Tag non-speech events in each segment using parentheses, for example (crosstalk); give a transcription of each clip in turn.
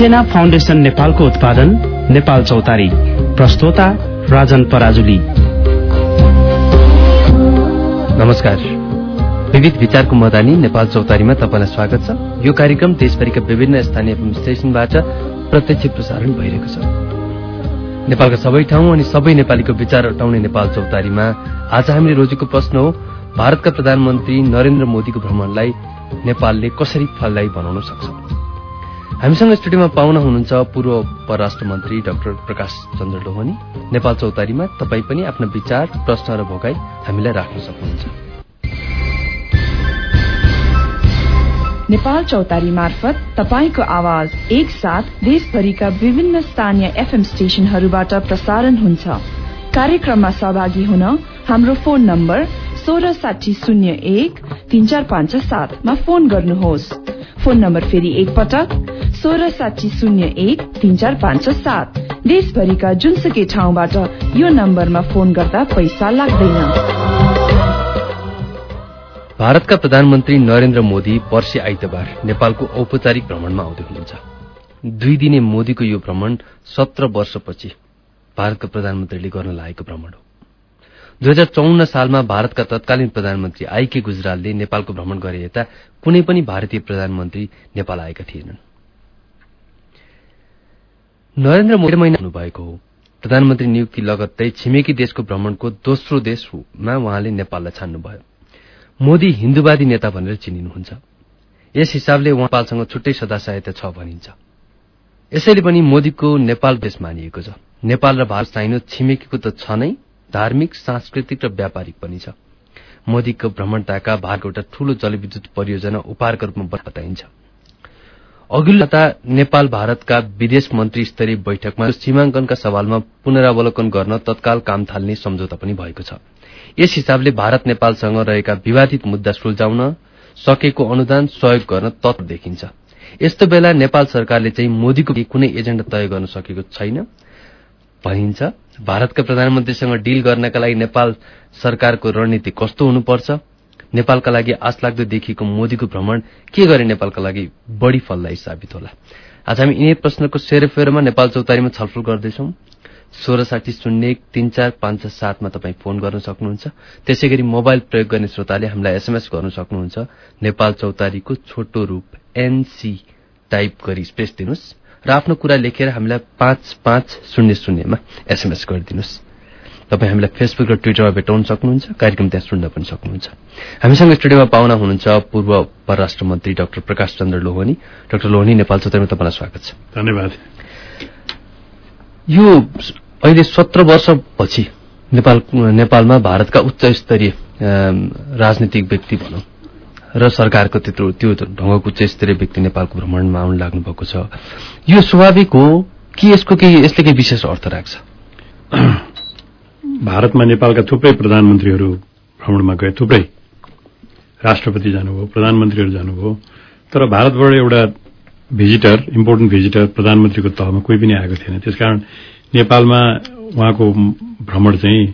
Antenna foundation नेपालको उत्पादन नेपाल चौतारी प्रस्तोता राजन पराजुली। नमस्कार। विविध विचारको मदानी नेपाल चौतारीमा तपाईँलाई स्वागत छ। यो कार्यक्रम देशभरिका विभिन्न स्थानीय स्टेशनबाट प्रत्यक्ष प्रसारण भइरहेको छ। नेपालका सबै ठाउँ अनि सबै नेपालीको विचार हटाउने नेपाल चौतारीमा आज हामीले रोजेको प्रश्न हो भारतका प्रधानमन्त्री नरेन्द्र मोदीको भ्रमणलाई नेपालले कसरी फलदायी बनाउन सक्छ? हामीसँग स्टुडियोमा पाउना हुनुहुन्छ पूर्व परराष्ट्र मन्त्री डाक्टर प्रकाश चन्द्र लोहनी। नेपाल चौतारीमा तपाईँ पनि आफ्ना विचार प्रश्न र भोगाई हामीलाई राख्न सक्नुहुन्छ। नेपाल चौतारी मार्फत तपाईँको आवाज एकसाथ देशभरिका विभिन्न स्थानीय एफएम स्टेशनहरूबाट प्रसारण हुन्छ। कार्यक्रममा सहभागी हुन हाम्रो फोन नम्बर सोह्र साठी शून्य एक तीन चार पाँच सातमा फोन गर्नुहोस्। फोन नम्बर फेरि एकपटक सोह्र साठी शून्य एक तीन चार पाँच सात। देशभरिका जुनसुकै ठाउँबाट यो नम्बरमा फोन गर्दा पैसा लाग्दैन। भारतका प्रधानमन्त्री नरेन्द्र मोदी पर्सि आइतबार नेपालको औपचारिक भ्रमणमा आउँदै हुनुहुन्छ। दुई दिने मोदीको यो भ्रमण सत्र वर्षपछि भारतका प्रधानमन्त्रीले गर्न लागेको भ्रमण हो। दुई हजार चौन्न सालमा भारतका तत्कालीन प्रधानमन्त्री आइके गुजरालले नेपालको भ्रमण गरे यता कुनै पनि भारतीय प्रधानमन्त्री नेपाल आएका थिएनन्। नरेन्द्र मोदी महिना हुनुभएको हो। प्रधानमन्त्री नियुक्ति लगत्तै छिमेकी देशको भ्रमणको दोस्रो देशमा उहाँले नेपाललाई छान्नुभयो। मोदी हिन्दूवादी नेता भनेर चिनिनुहुन्छ। यस हिसाबले उहाँ नेपालसँग छुट्टै सदा सहायता छ भनिन्छ। यसैले पनि मोदीको नेपाल देश मानिएको छ। नेपाल र भारत चाहिनु छिमेकीको त छ नै धार्मिक सांस्कृतिक र व्यापारिक पनि छ। मोदीको भ्रमणताका भारतको एउटा ठूलो जलविद्युत परियोजना उपहारको रूपमा बताइन्छ। अघिल्लो हप्ता नेपाल भारतका विदेश मन्त्री स्तरीय बैठकमा सीमाङ्कनका सवालमा पुनरावलोकन गर्न तत्काल काम थाल्ने सम्झौता पनि भएको छ। यस हिसाबले भारत नेपालसँग रहेका विवादित मुद्दा सुल्झाउन सकेको अनुदान सहयोग गर्न तत्पर देखिन्छ। यस्तो बेला नेपाल सरकारले चाहिँ मोदीको कुनै एजेण्डा तय गर्न सकेको छैन। भनिन्छ भारतका प्रधानमन्त्रीसँग डील गर्नका लागि नेपाल सरकारको रणनीति कस्तो हुनुपर्छ? नेपालका लागि आश लाग्दो देखिएको मोदीको भ्रमण के गरे नेपालका लागि बढ़ी फलदायी साबित होला? आज हामी यिनै प्रश्नको सेरोफेरोमा नेपाल चौतारीमा छलफल गर्दैछौ। सोह्र साठी शून्य एक तीन चार पाँच सातमा तपाईँ फोन गर्न सक्नुहुन्छ। त्यसै गरी मोबाइल प्रयोग गर्ने श्रोताले हामीलाई एसएमएस गर्न सक्नुहुन्छ। नेपाल चौतारीको छोटो रूप एनसी टाइप गरी स्पेस दिनुहोस् र आफ्नो कुरा लेखेर हामीलाई पाँच पाँच शून्य शून्यमा एसएमएस गरिदिनुहोस्। तपाईँ हामीलाई फेसबुक र ट्विटरमा भेटाउन सक्नुहुन्छ कार्यक्रम त्यहाँ सुन्न पनि सक्नुहुन्छ। हामीसँग स्टुडियोमा पाहुना हुनुहुन्छ पूर्व परराष्ट्र मन्त्री डाक्टर प्रकाश चन्द्र लोहनी। डाक्टर लोहनी नेपाल चौतारीमा तपाईँलाई स्वागत छ। धन्यवाद। यो अहिले सत्र वर्षपछि नेपाल नेपालमा भारतका उच्च स्तरीय राजनीतिक व्यक्ति भनौँ र सरकारको त्यत्रो त्यो ढंगको उच्च स्तरीय व्यक्ति नेपालको भ्रमणमा आउनु लाग्नु भएको छ। यो स्वाभाविक हो कि यसको केही यसले केही विशेष अर्थ राख्छ? (clears throat) भारतमा नेपालका थुप्रै प्रधानमन्त्रीहरू भ्रमणमा गए थुप्रै राष्ट्रपति जानुभयो प्रधानमन्त्रीहरू जानुभयो तर भारतबाट एउटा भिजिटर इम्पोर्टेन्ट भिजिटर प्रधानमन्त्रीको तहमा कोही पनि आएको थिएन। त्यसकारण नेपालमा उहाँको भ्रमण चाहिँ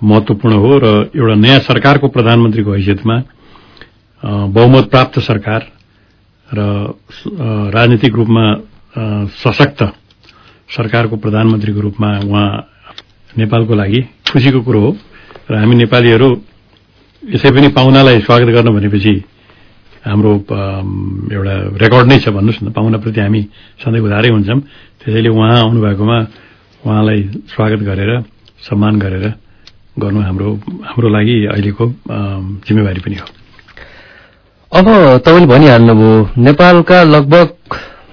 महत्वपूर्ण हो र एउटा नयाँ सरकारको प्रधानमन्त्रीको हैसियतमा बहुमत प्राप्त सरकार र राजनीतिक रूपमा सशक्त सरकारको प्रधानमन्त्रीको रूपमा उहाँ नेपालको लागि खुसीको कुरो हो। र हामी नेपालीहरू यसै पनि पाहुनालाई स्वागत गर्न भनेपछि हाम्रो एउटा रेकर्ड नै छ भन्नुहोस् न। पाहुनाप्रति हामी सधैँ उधारै हुन्छौँ। त्यसैले उहाँ आउनुभएकोमा उहाँलाई स्वागत गरेर सम्मान गरेर गर्नु हाम्रो हाम्रो लागि अहिलेको जिम्मेवारी पनि हो। अब तपाईँले भनिहाल्नुभयो नेपालका लगभग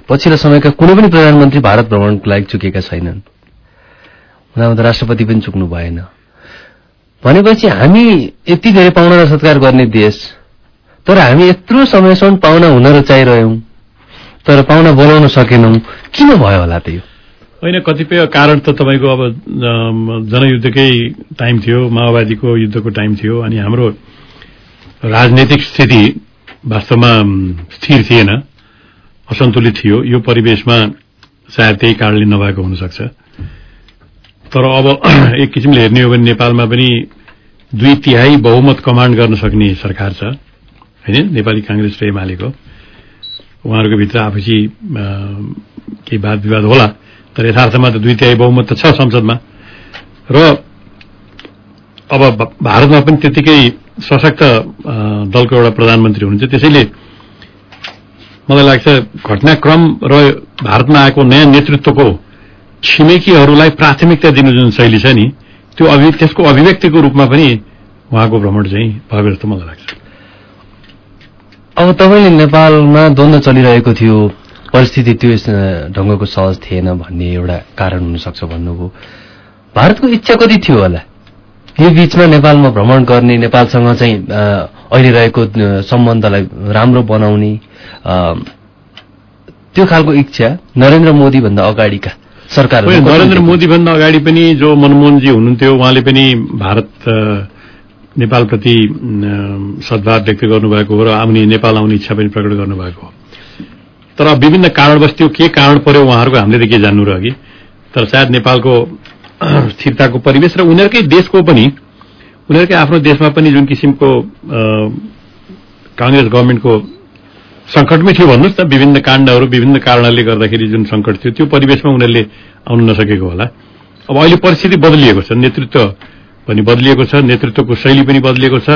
पछिल्लो समयका कुनै पनि प्रधानमन्त्री भारत भ्रमणको लागि चुकेका छैनन्। हुँदा राष्ट्रपति पनि चुक्नु भएन। भनेपछि हामी यति धेरै पाहुना र सत्कार गर्ने देश तर हामी यत्रो समयसम्म पाहुना हुन र तर पाहुना बोलाउन सकेनौं किन भयो होला त्यो होइन कतिपय कारण त तपाईँको अब जनयुद्धकै टाइम थियो माओवादीको युद्धको टाइम थियो अनि हाम्रो राजनैतिक स्थिति वास्तवमा स्थिर थिएन असन्तुलित थियो। यो परिवेशमा सायद त्यही कारणले नभएको हुनसक्छ। तर अब (clears throat) एक किसिमले हेर्ने हो भने नेपालमा पनि दुई तिहाई बहुमत कमान्ड गर्न सक्ने सरकार छ। होइन? नेपाली काङ्ग्रेस र एमालेको। उहाँहरूको भित्र आपसी केही वाद विवाद होला तर यथार्थमा त दुई तिहाई बहुमत त छ संसदमा। र अब भारतमा पनि त्यतिकै सशक्त दलको एउटा प्रधानमन्त्री हुनुहुन्छ। त्यसैले मलाई लाग्छ घटनाक्रम र भारतमा आएको नयाँ नेतृत्वको छिमेकीहरूलाई प्राथमिकता दिनु जुन शैली छ नि त्यो त्यसको अभिव्यक्तिको रूपमा पनि उहाँको भ्रमण चाहिँ भएको जस्तो मलाई लाग्छ। अब तपाईँले नेपालमा द्वन्द्व चलिरहेको थियो परिस्थिति त्यो ढङ्गको सहज थिएन भन्ने एउटा कारण हुनसक्छ भन्नुभयो। भारतको इच्छा कति थियो होला? यो बीचमा नेपालमा भ्रमण गर्ने नेपालसँग चाहिँ अहिले रहेको सम्बन्धलाई राम्रो बनाउने त्यो खालको इच्छा नरेन्द्र मोदी भन्दा अगाडिका सरकार नरेन्द्र मोदी भन्दा अगाडि पनि जो मनमोहनजी हुनुहुन्थ्यो उहाँले पनि भारत नेपालप्रति सद्भाव व्यक्त गर्नुभएको हो र आउने नेपाल आउने इच्छा पनि प्रकट गर्नुभएको हो। तर विभिन्न कारणवश त्यो के कारण पर्यो उहाँहरूको हामीले त के जान्नु र अघि? तर सायद नेपालको स्थिरताको परिवेश र उनीहरूकै देशको पनि उनीहरूकै आफ्नो देशमा पनि जुन किसिमको काङ्ग्रेस गभर्मेन्टको सङ्कटमै थियो भन्नुहोस् न विभिन्न काण्डहरू विभिन्न कारणले गर्दाखेरि जुन सङ्कट थियो त्यो परिवेशमा उनीहरूले आउन नसकेको होला। अब अहिले परिस्थिति बदलिएको छ नेतृत्व पनि बदलिएको छ नेतृत्वको शैली पनि बदलिएको छ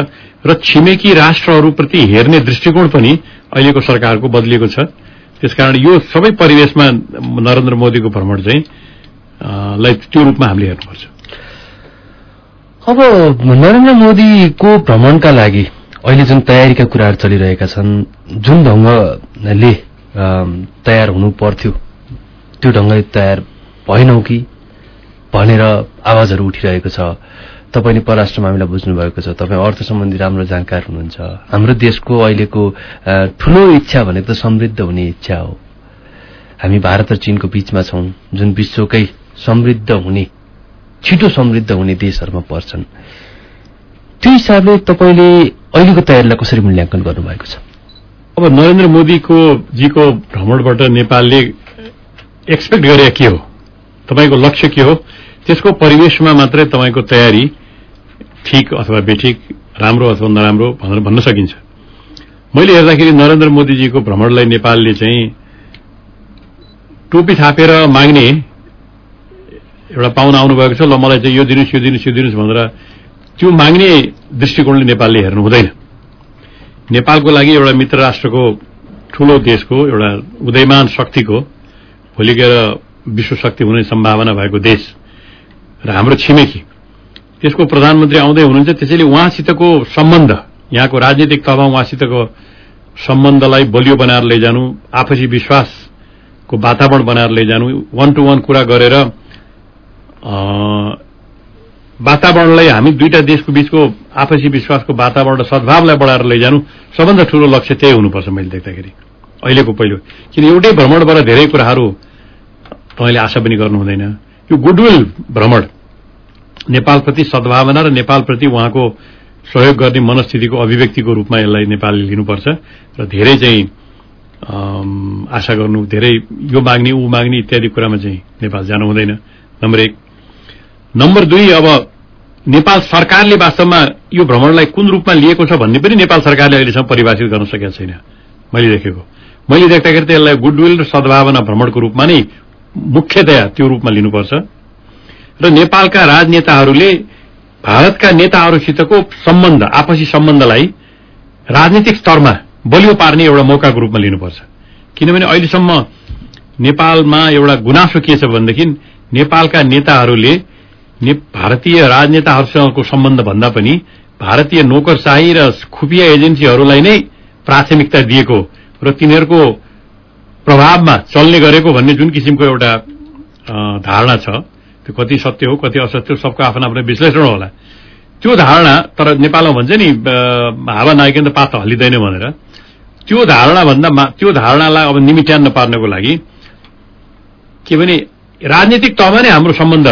र छिमेकी राष्ट्रहरूप्रति हेर्ने दृष्टिकोण पनि अहिलेको सरकारको बदलिएको छ। त्यसकारण यो सबै परिवेशमा नरेन्द्र मोदीको भ्रमण चाहिँ लाई त्यो रूपमा हामीले हेर्नुपर्छ। अब नरेन्द्र मोदीको भ्रमणका लागि अहिले जुन तयारीका कुराहरू चलिरहेका छन् जुन ढङ्गले तयार हुनु पर्थ्यो त्यो ढङ्गले तयार भएनौ कि भनेर आवाजहरू उठिरहेको छ। तपाईँले परराष्ट्र मामिला बुझ्नुभएको छ। तपाईँ अर्थ सम्बन्धी राम्रो जानकार हुनुहुन्छ। हाम्रो देशको अहिलेको ठूलो इच्छा भनेको त समृद्ध हुने इच्छा हो। हामी भारत र चीनको बीचमा छौं जुन विश्वकै समृद्ध हुने छिटो समृद्ध हुने देशहरूमा पर्छन्। त्यो हिसाबले तपाईँले अहिलेको तयारीलाई कसरी मूल्याङ्कन गर्नुभएको छ? अब नरेन्द्र मोदीको जीको भ्रमणबाट नेपालले एक्सपेक्ट गरे के हो? तपाईँको लक्ष्य के हो? त्यसको परिवेशमा मात्रै तपाईँको तयारी ठिक अथवा बेठिक राम्रो अथवा नराम्रो भनेर भन्न सकिन्छ। मैले हेर्दाखेरि नरेन्द्र मोदीजीको भ्रमणलाई नेपालले चाहिँ टोपी थापेर माग्ने एउटा पाहुना आउनुभएको छ ल मलाई चाहिँ यो दिनुहोस् यो दिनुहोस् यो दिनुहोस् भनेर त्यो माग्ने दृष्टिकोणले नेपालले हेर्नु हुँदैन। नेपालको लागि एउटा मित्र राष्ट्रको ठूलो देशको एउटा उदयमान शक्तिको भोलि गएर विश्व शक्ति हुने सम्भावना भएको देश र हाम्रो छिमेकी। त्यसको प्रधानमन्त्री आउँदै हुनुहुन्छ त्यसैले उहाँसितको सम्बन्ध यहाँको राजनीतिक तहमा उहाँसितको सम्बन्धलाई बलियो बनाएर लैजानु आपसी विश्वासको वातावरण बनाएर लैजानु वान टू वान कुरा गरेर वातावरणलाई हामी दुईटा देशको बीचको आपसी विश्वासको वातावरण र सद्भावलाई बढाएर लैजानु सबभन्दा ठूलो लक्ष्य त्यही हुनुपर्छ मैले देख्दाखेरि। अहिलेको पहिलो। किन एउटै भ्रमणबाट धेरै कुराहरू तपाईँले आशा पनि गर्नु हुँदैन यो गुडविल भ्रमण नेपालप्रति सद्भावना र नेपालप्रति उहाँको सहयोग गर्ने मनस्थितिको अभिव्यक्तिको रूपमा यसलाई नेपालले लिनुपर्छ र धेरै चाहिँ आशा गर्नु धेरै यो माग्ने ऊ माग्ने इत्यादि कुरामा चाहिँ नेपाल जानु हुँदैन। नम्बर एक नम्बर दुई अब नेपाल सरकारले वास्तवमा यो भ्रमणलाई कुन रूपमा लिएको छ भन्ने पनि नेपाल सरकारले अहिलेसम्म परिभाषित गर्न सकेको छैन। मैले देखेको। मैले देख्दाखेरि त यसलाई गुडविल र सद्भावना भ्रमणको रूपमा नै मुख्यतया त्यो रूपमा लिनुपर्छ। र नेपालका राजनेताहरूले भारतका नेताहरूसितको सम्बन्ध आपसी सम्बन्धलाई राजनीतिक स्तरमा बलियो पार्ने एउटा मौकाको रूपमा लिनुपर्छ। किनभने अहिलेसम्म नेपालमा एउटा गुनासो के छ भनेदेखि नेपालका नेताहरूले भारतीय राजनेताहरूसँगको सम्बन्ध भन्दा पनि भारतीय नोकरशाही र खुफिया एजेन्सीहरूलाई नै प्राथमिकता दिएको र तिनीहरूको प्रभावमा चल्ने गरेको भन्ने जुन किसिमको एउटा धारणा छ त्यो कति सत्य हो कति असत्य हो सबको आफ्नो आफ्नो विश्लेषण होला। त्यो धारणा तर नेपालमा भन्छ नि हावा नाइकन त पात हल्लिँदैन भनेर। त्यो धारणा भन्दा त्यो धारणालाई अब निमिट्यान्न पार्नको लागि के भने राजनीतिक तहमा नै हाम्रो सम्बन्ध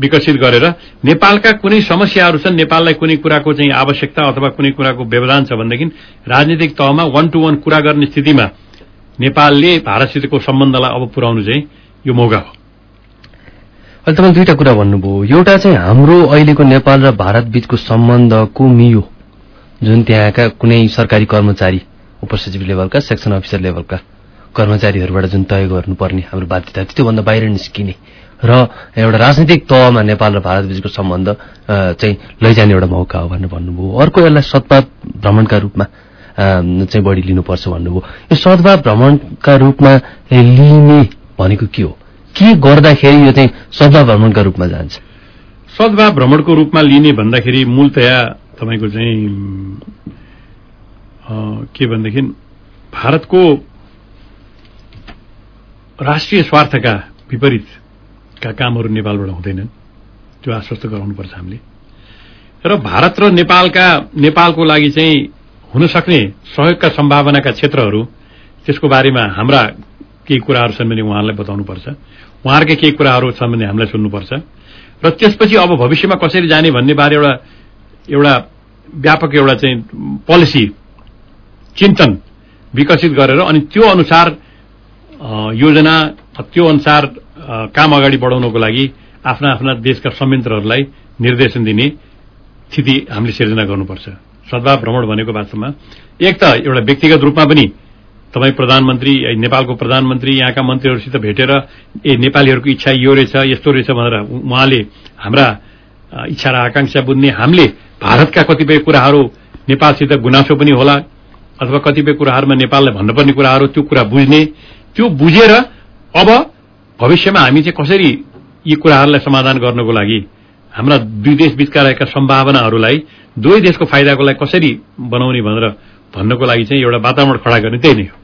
विकसित गरेर नेपालका कुनै समस्याहरू छन् नेपाललाई कुनै कुराको चाहिँ आवश्यकता अथवा कुनै कुराको व्यवधान छ भनेदेखि राजनीतिक तहमा वान टू वान कुरा गर्ने स्थितिमा नेपालले भारतसितको सम्बन्धलाई अब पुर्याउनु चाहिँ यो मौका हो। अहिले दुईटा कुरा भन्नुभयो। एउटा चाहिँ हाम्रो अहिलेको नेपाल र भारत बीचको सम्बन्धको मियो जुन त्यहाँका कुनै सरकारी कर्मचारी उपसचिव लेभलका सेक्सन अफिसर लेभलका कर्मचारीहरूबाट जुन तय गर्नुपर्ने हाम्रो बाध्यता त्योभन्दा बाहिर निस्किने। र एउटा राजनीतिक तहमा नेपाल र भारत बीचको सम्बन्ध चाहिँ लैजाने एउटा मौका हो भनेर भन्नुभयो। अर्को यसलाई सद्भाव भ्रमणका रूपमा चाहिँ बढी लिनुपर्छ भन्नुभयो। यो सद्भाव भ्रमणका रूपमा लिने भनेको के हो? के गर्दाखेरि यो चाहिँ सद्भाव भ्रमणका रूपमा जान्छ? सद्भाव भ्रमणको रूपमा लिने भन्दाखेरि मूलतया तपाईँको चाहिँ के भनेदेखि भारतको राष्ट्रिय स्वार्थका विपरीतका कामहरू नेपालबाट हुँदैनन्। त्यो आश्वस्त गराउनुपर्छ हामीले। र भारत र नेपालका नेपालको लागि चाहिँ हुन सक्ने सहयोगका सम्भावनाका क्षेत्रहरू त्यसको बारेमा हाम्रा केही कुराहरू छन् भने उहाँलाई बताउनुपर्छ। उहाँहरूका केही कुराहरू छन् भने हामीलाई सुन्नुपर्छ। र त्यसपछि अब भविष्यमा कसरी जाने भन्ने बारे एउटा एउटा व्यापक एउटा चाहिँ पोलिसी चिन्तन विकसित गरेर अनि त्यो अनुसार योजना त्यो अनुसार काम अगाडि बढाउनको लागि आफ्ना आफ्ना देशका संयन्त्रहरूलाई निर्देशन दिने स्थिति हामीले सिर्जना गर्नुपर्छ। सद्भाव भ्रमण भनेको वास्तवमा एक त एउटा व्यक्तिगत रूपमा पनि तपाईँ प्रधानमन्त्री नेपालको प्रधानमन्त्री यहाँका मन्त्रीहरूसित भेटेर ए नेपालीहरूको इच्छा यो रहेछ यस्तो रहेछ भनेर उहाँले हाम्रा इच्छा र आकांक्षा बुझ्ने हामीले भारतका कतिपय कुराहरू नेपालसित गुनासो पनि होला अथवा कतिपय कुराहरूमा नेपाललाई भन्नुपर्ने कुराहरू त्यो कुरा बुझ्ने त्यो बुझेर अब भविष्यमा हामी चाहिँ कसरी यी कुराहरूलाई समाधान गर्नको लागि हाम्रा दुई देश बीचका रहेका सम्भावनाहरूलाई दुवै देशको फाइदाको लागि कसरी बनाउने भनेर भन्नको लागि चाहिँ एउटा वातावरण खडा गर्ने त्यही नै हो।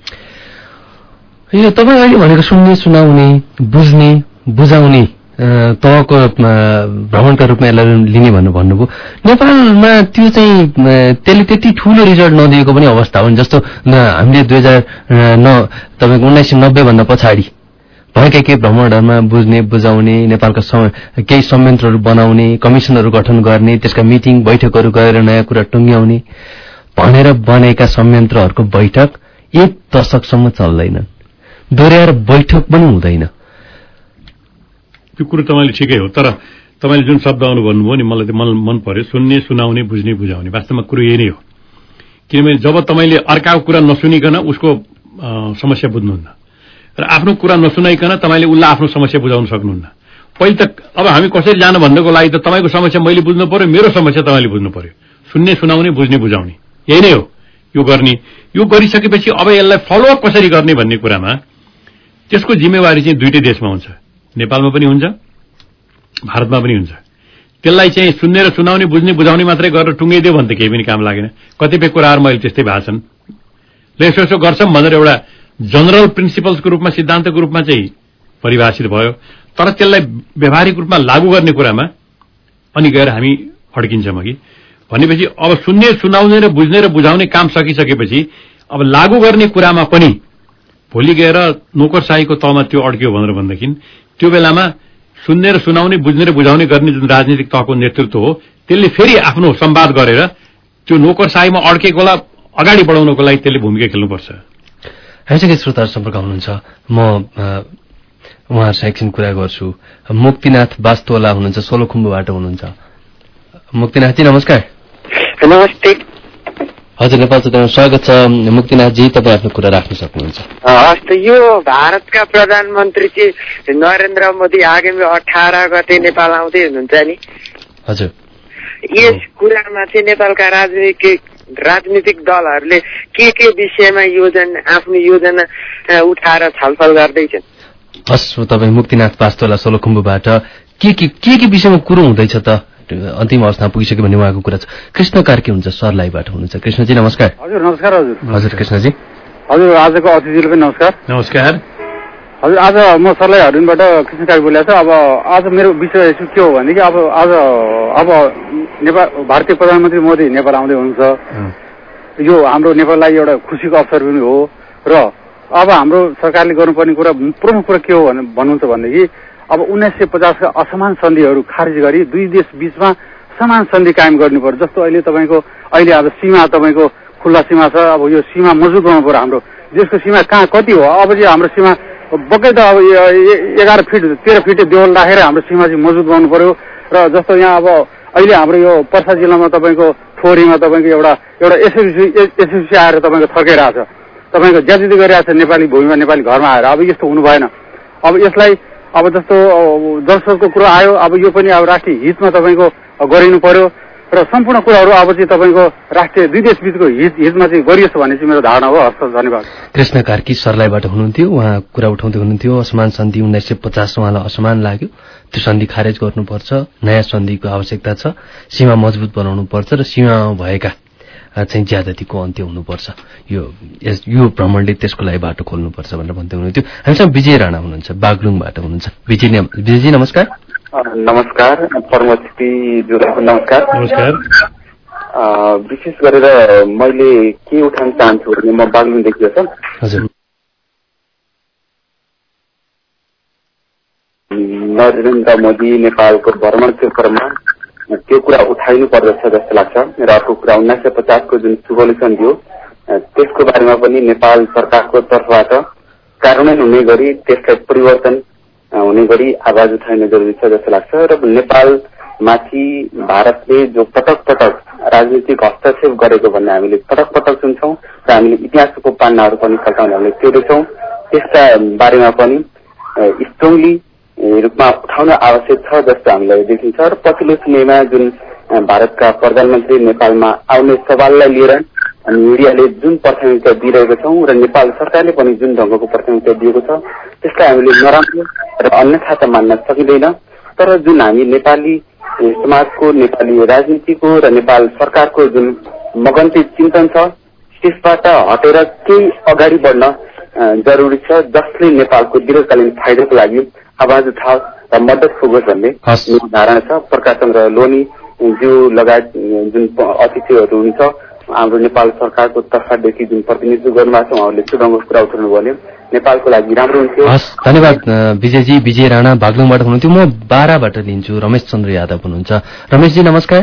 यो तपाईँ अहिले भनेको सुन्ने सुनाउने बुझ्ने बुझाउने तहको भ्रमणका रूपमा यसलाई लिने भनेर भन्नुभयो। नेपालमा त्यो चाहिँ त्यसले त्यति ठूलो रिजल्ट नदिएको पनि अवस्था हो। नि जस्तो हामीले दुई हजार न तपाईँको उन्नाइस सय नब्बेभन्दा पछाडि भएका केही भ्रमणहरूमा बुझ्ने बुझाउने नेपालका केही संयन्त्रहरू बनाउने कमिसनहरू गठन गर्ने त्यसका मिटिङ बैठकहरू गरेर नयाँ कुरा टुङ्ग्याउने भनेर बनेका संयन्त्रहरूको बैठक एक दशकसम्म चल्दैन। दोहोऱ्याएर बैठक पनि हुँदैन। त्यो कुरो तपाईँले ठिकै हो तर तपाईँले जुन शब्द आउनु भन्नुभयो नि मलाई मन पर्यो। सुन्ने सुनाउने बुझ्ने बुझाउने। वास्तवमा कुरो यही नै हो। किनभने जब तपाईँले अर्काको कुरा नसुनिकन उसको समस्या बुझ्नुहुन्न र आफ्नो कुरा नसुनाइकन तपाईँले उसलाई आफ्नो समस्या बुझाउन सक्नुहुन्न। पहिले त अब हामी कसरी जानु भन्नको लागि त तपाईँको समस्या मैले बुझ्नु पर्यो मेरो समस्या तपाईँले बुझ्नु पर्यो। सुन्ने सुनाउने बुझ्ने बुझाउने। यही नै हो यो गर्ने। यो गरिसकेपछि अब यसलाई फलोअप कसरी गर्ने भन्ने कुरामा त्यसको जिम्मेवारी चाहिँ दुइटै देशमा हुन्छ। नेपालमा पनि हुन्छ भारतमा पनि हुन्छ। त्यसलाई चाहिँ सुन्ने र सुनाउने बुझ्ने बुझाउने मात्रै गरेर टुङ्गाइदियो भने त केही पनि काम लागेन। कतिपय कुराहरू मैले त्यस्तै भएको छन्। र यसो यसो गर्छौँ भनेर एउटा जनरल प्रिन्सिपल्सको रूपमा सिद्धान्तको रूपमा चाहिँ परिभाषित भयो। तर त्यसलाई व्यावहारिक रूपमा लागू गर्ने कुरामा अनि गएर हामी अड्किन्छौँ अघि। भनेपछि अब सुन्ने सुनाउने र बुझ्ने र बुझाउने काम सकिसकेपछि अब लागू गर्ने कुरामा पनि भोलि गएर नोकरसाहीको तहमा त्यो अड्क्यो भनेर भनेदेखि त्यो बेलामा सुन्ने र सुनाउने बुझ्ने र बुझाउने गर्ने जुन राजनीतिक तहको नेतृत्व हो त्यसले फेरि आफ्नो सम्वाद गरेर त्यो नोकरसाहीमा अड्केकोलाई अगाडि बढाउनको लागि त्यसले भूमिका खेल्नुपर्छ। हैसके श्रोताहरू सम्पर्क हुनुहुन्छ? म उहाँहरूसँग एकछिन कुरा गर्छु। मुक्तिनाथ वास्तोला हुनुहुन्छ सोलोखुम्बुबाट हुनुहुन्छ। मुक्तिनाथजी नमस्कार। नमस्ते। हजुर नेपाल चौतामा स्वागत छ। मुक्तिनाथजी तपाईँ आफ्नो कुरा राख्न सक्नुहुन्छ। हस् यो भारतका प्रधानमन्त्री चाहिँ नरेन्द्र मोदी आगामी अठार गते नेपाल आउँदै हुनुहुन्छ नि। हजुर। यस कुरामा चाहिँ नेपालका राजनीतिक राजनीतिक दलहरूले के के विषयमा योजना आफ्नो योजना उठाएर छलफल गर्दैछन्? हस् तपाईँ मुक्तिनाथ पास्तोला सोलोखुम्बुबाट के के के के विषयमा कुरो हुँदैछ त? अन्तिम अवस्थामा पुगिसक्यो भने उहाँको कुरा छ। कृष्ण कार्की हुन्छ? सरलाईबाट हुनुहुन्छ। कृष्णजी नमस्कार। हजुर नमस्कार हजुर। हजुर कृष्णजी। हजुर आजको अतिथिले पनि नमस्कार। नमस्कार। हजुर आज म सरलाई हरिणबाट कृष्ण कार्की बोलेको छु। अब आज मेरो विषय के हो भनेदेखि अब आज अब नेपाल भारतीय प्रधानमन्त्री मोदी नेपाल आउँदै हुनुहुन्छ। यो हाम्रो नेपाललाई एउटा खुसीको अवसर पनि हो। र अब हाम्रो सरकारले गर्नुपर्ने कुरा प्रमुख कुरा के हो भन्नुहुन्छ भनेदेखि अब उन्नाइस सय पचासका असमान सन्धिहरू खारेज गरी दुई देश बीचमा समान सन्धि कायम गर्नु पर्यो जस्तो अहिले तपाईँको अहिले अब सीमा तपाईँको खुल्ला सीमा छ। अब यो सीमा मजबुत गर्नु पर्यो हाम्रो। देशको सीमा कहाँ कति हो? अब चाहिँ हाम्रो सीमा बक्कै त अब एघार फिट तेह्र फिट देवल राखेर हाम्रो सीमा चाहिँ मजबुत गर्नु पर्यो र जस्तो यहाँ अब अहिले हाम्रो यो पर्सा जिल्लामा तपाईँको थोरीमा तपाईँको एउटा एउटा एसएससी एसएससी आएर तपाईँको थर्काइरहेको छ। तपाईँको ज्यादै गरिरहेको छ नेपाली भूमिमा नेपाली घरमा आएर। अब यस्तो हुनु भएन। अब यसलाई अब जस्तो जलस्रोतको कुरो आयो। अब यो पनि अब राष्ट्रिय हितमा तपाईँको गरिनु पर्यो र सम्पूर्ण कुराहरू अब चाहिँ तपाईँको राष्ट्रिय दुई देश बिचको हित हितमा चाहिँ गरियोस् भन्ने चाहिँ मेरो धारणा हो। हस्त धन्यवाद। कृष्ण कार्की सरलाईबाट हुनुहुन्थ्यो। उहाँ कुरा उठाउँदै हुनुहुन्थ्यो असमान सन्धि उन्नाइस सय पचास उहाँलाई असमान लाग्यो। त्यो सन्धि खारेज गर्नुपर्छ नयाँ सन्धिको आवश्यकता छ। सीमा मजबुत बनाउनु पर्छ र सीमामा भएका चाहिँ ज्यादतीको अन्त्य हुनुपर्छ। यो यो भ्रमणले त्यसको लागि बाटो खोल्नुपर्छ भनेर भन्दै हुनुहुन्थ्यो। हामीसँग विजय राणा हुनुहुन्छ बागलुङबाट हुनुहुन्छ। विजय विजयजी नमस्कार। नमस्कार परमतिज्यूलाई नमस्कार। नमस्कार। विशेष गरेर मैले के उठाउन चाहन्छु भने म बागलुङदेखि हो सर। नरेन्द्र मोदी नेपालको भ्रमणको क्रममा त्यो कुरा उठाइनु पर्दछ जस्तो लाग्छ। र अर्को कुरा उन्नाइस सय पचासको जुन सुभोल्युसन थियो त्यसको बारेमा पनि नेपाल सरकारको तर्फबाट कार्यान्वयन हुने गरी त्यसलाई परिवर्तन हुने गरी आवाज उठाइने जरुरी छ जस्तो लाग्छ र नेपालमाथि भारतले जो पटक पटक राजनीतिक हस्तक्षेप गरेको भन्ने हामीले पटक पटक सुन्छौँ र हामीले इतिहासको पान्नाहरू पनि पल्टाउने हामीले तेर्दैछौँ त्यसका बारेमा पनि स्ट्रङली रूपमा उठाउन आवश्यक छ जस्तो हामीलाई देखिन्छ। र पछिल्लो समयमा जुन भारतका प्रधानमन्त्री नेपालमा आउने सवाललाई लिएर अनि मिडियाले जुन प्राथमिकता दिइरहेको छौँ र नेपाल सरकारले पनि जुन ढङ्गको प्राथमिकता दिएको छ त्यसलाई हामीले नराम्रो र अन्यथा त मान्न सकिँदैन। तर जुन हामी नेपाली समाजको नेपाली राजनीतिको र नेपाल सरकारको जुन मगन्ती चिन्तन छ त्यसबाट हटेर केही अगाडि बढ्न जरुरी छ जसले नेपालको दीर्घकालीन फाइदाको लागि आवाज उठाओस् र मद्दत पुगोस् भन्ने धारणा छ। प्रकाश चन्द्र लोनी ज्यू लगायत जुन अतिथिहरू हुन्छ हाम्रो नेपाल सरकारको तर्फदेखि जुन प्रतिनिधित्व गर्नुभएको छ। उहाँहरूले सुडङ्गको कुरा उठाउनु भयो। नेपालको लागि राम्रो हुन्थ्यो। धन्यवाद विजयजी विजय राणा बागलुङबाट हुनुहुन्थ्यो। म बाह्रबाट लिन्छु। रमेश चन्द्र यादव हुनुहुन्छ। रमेशजी नमस्कार।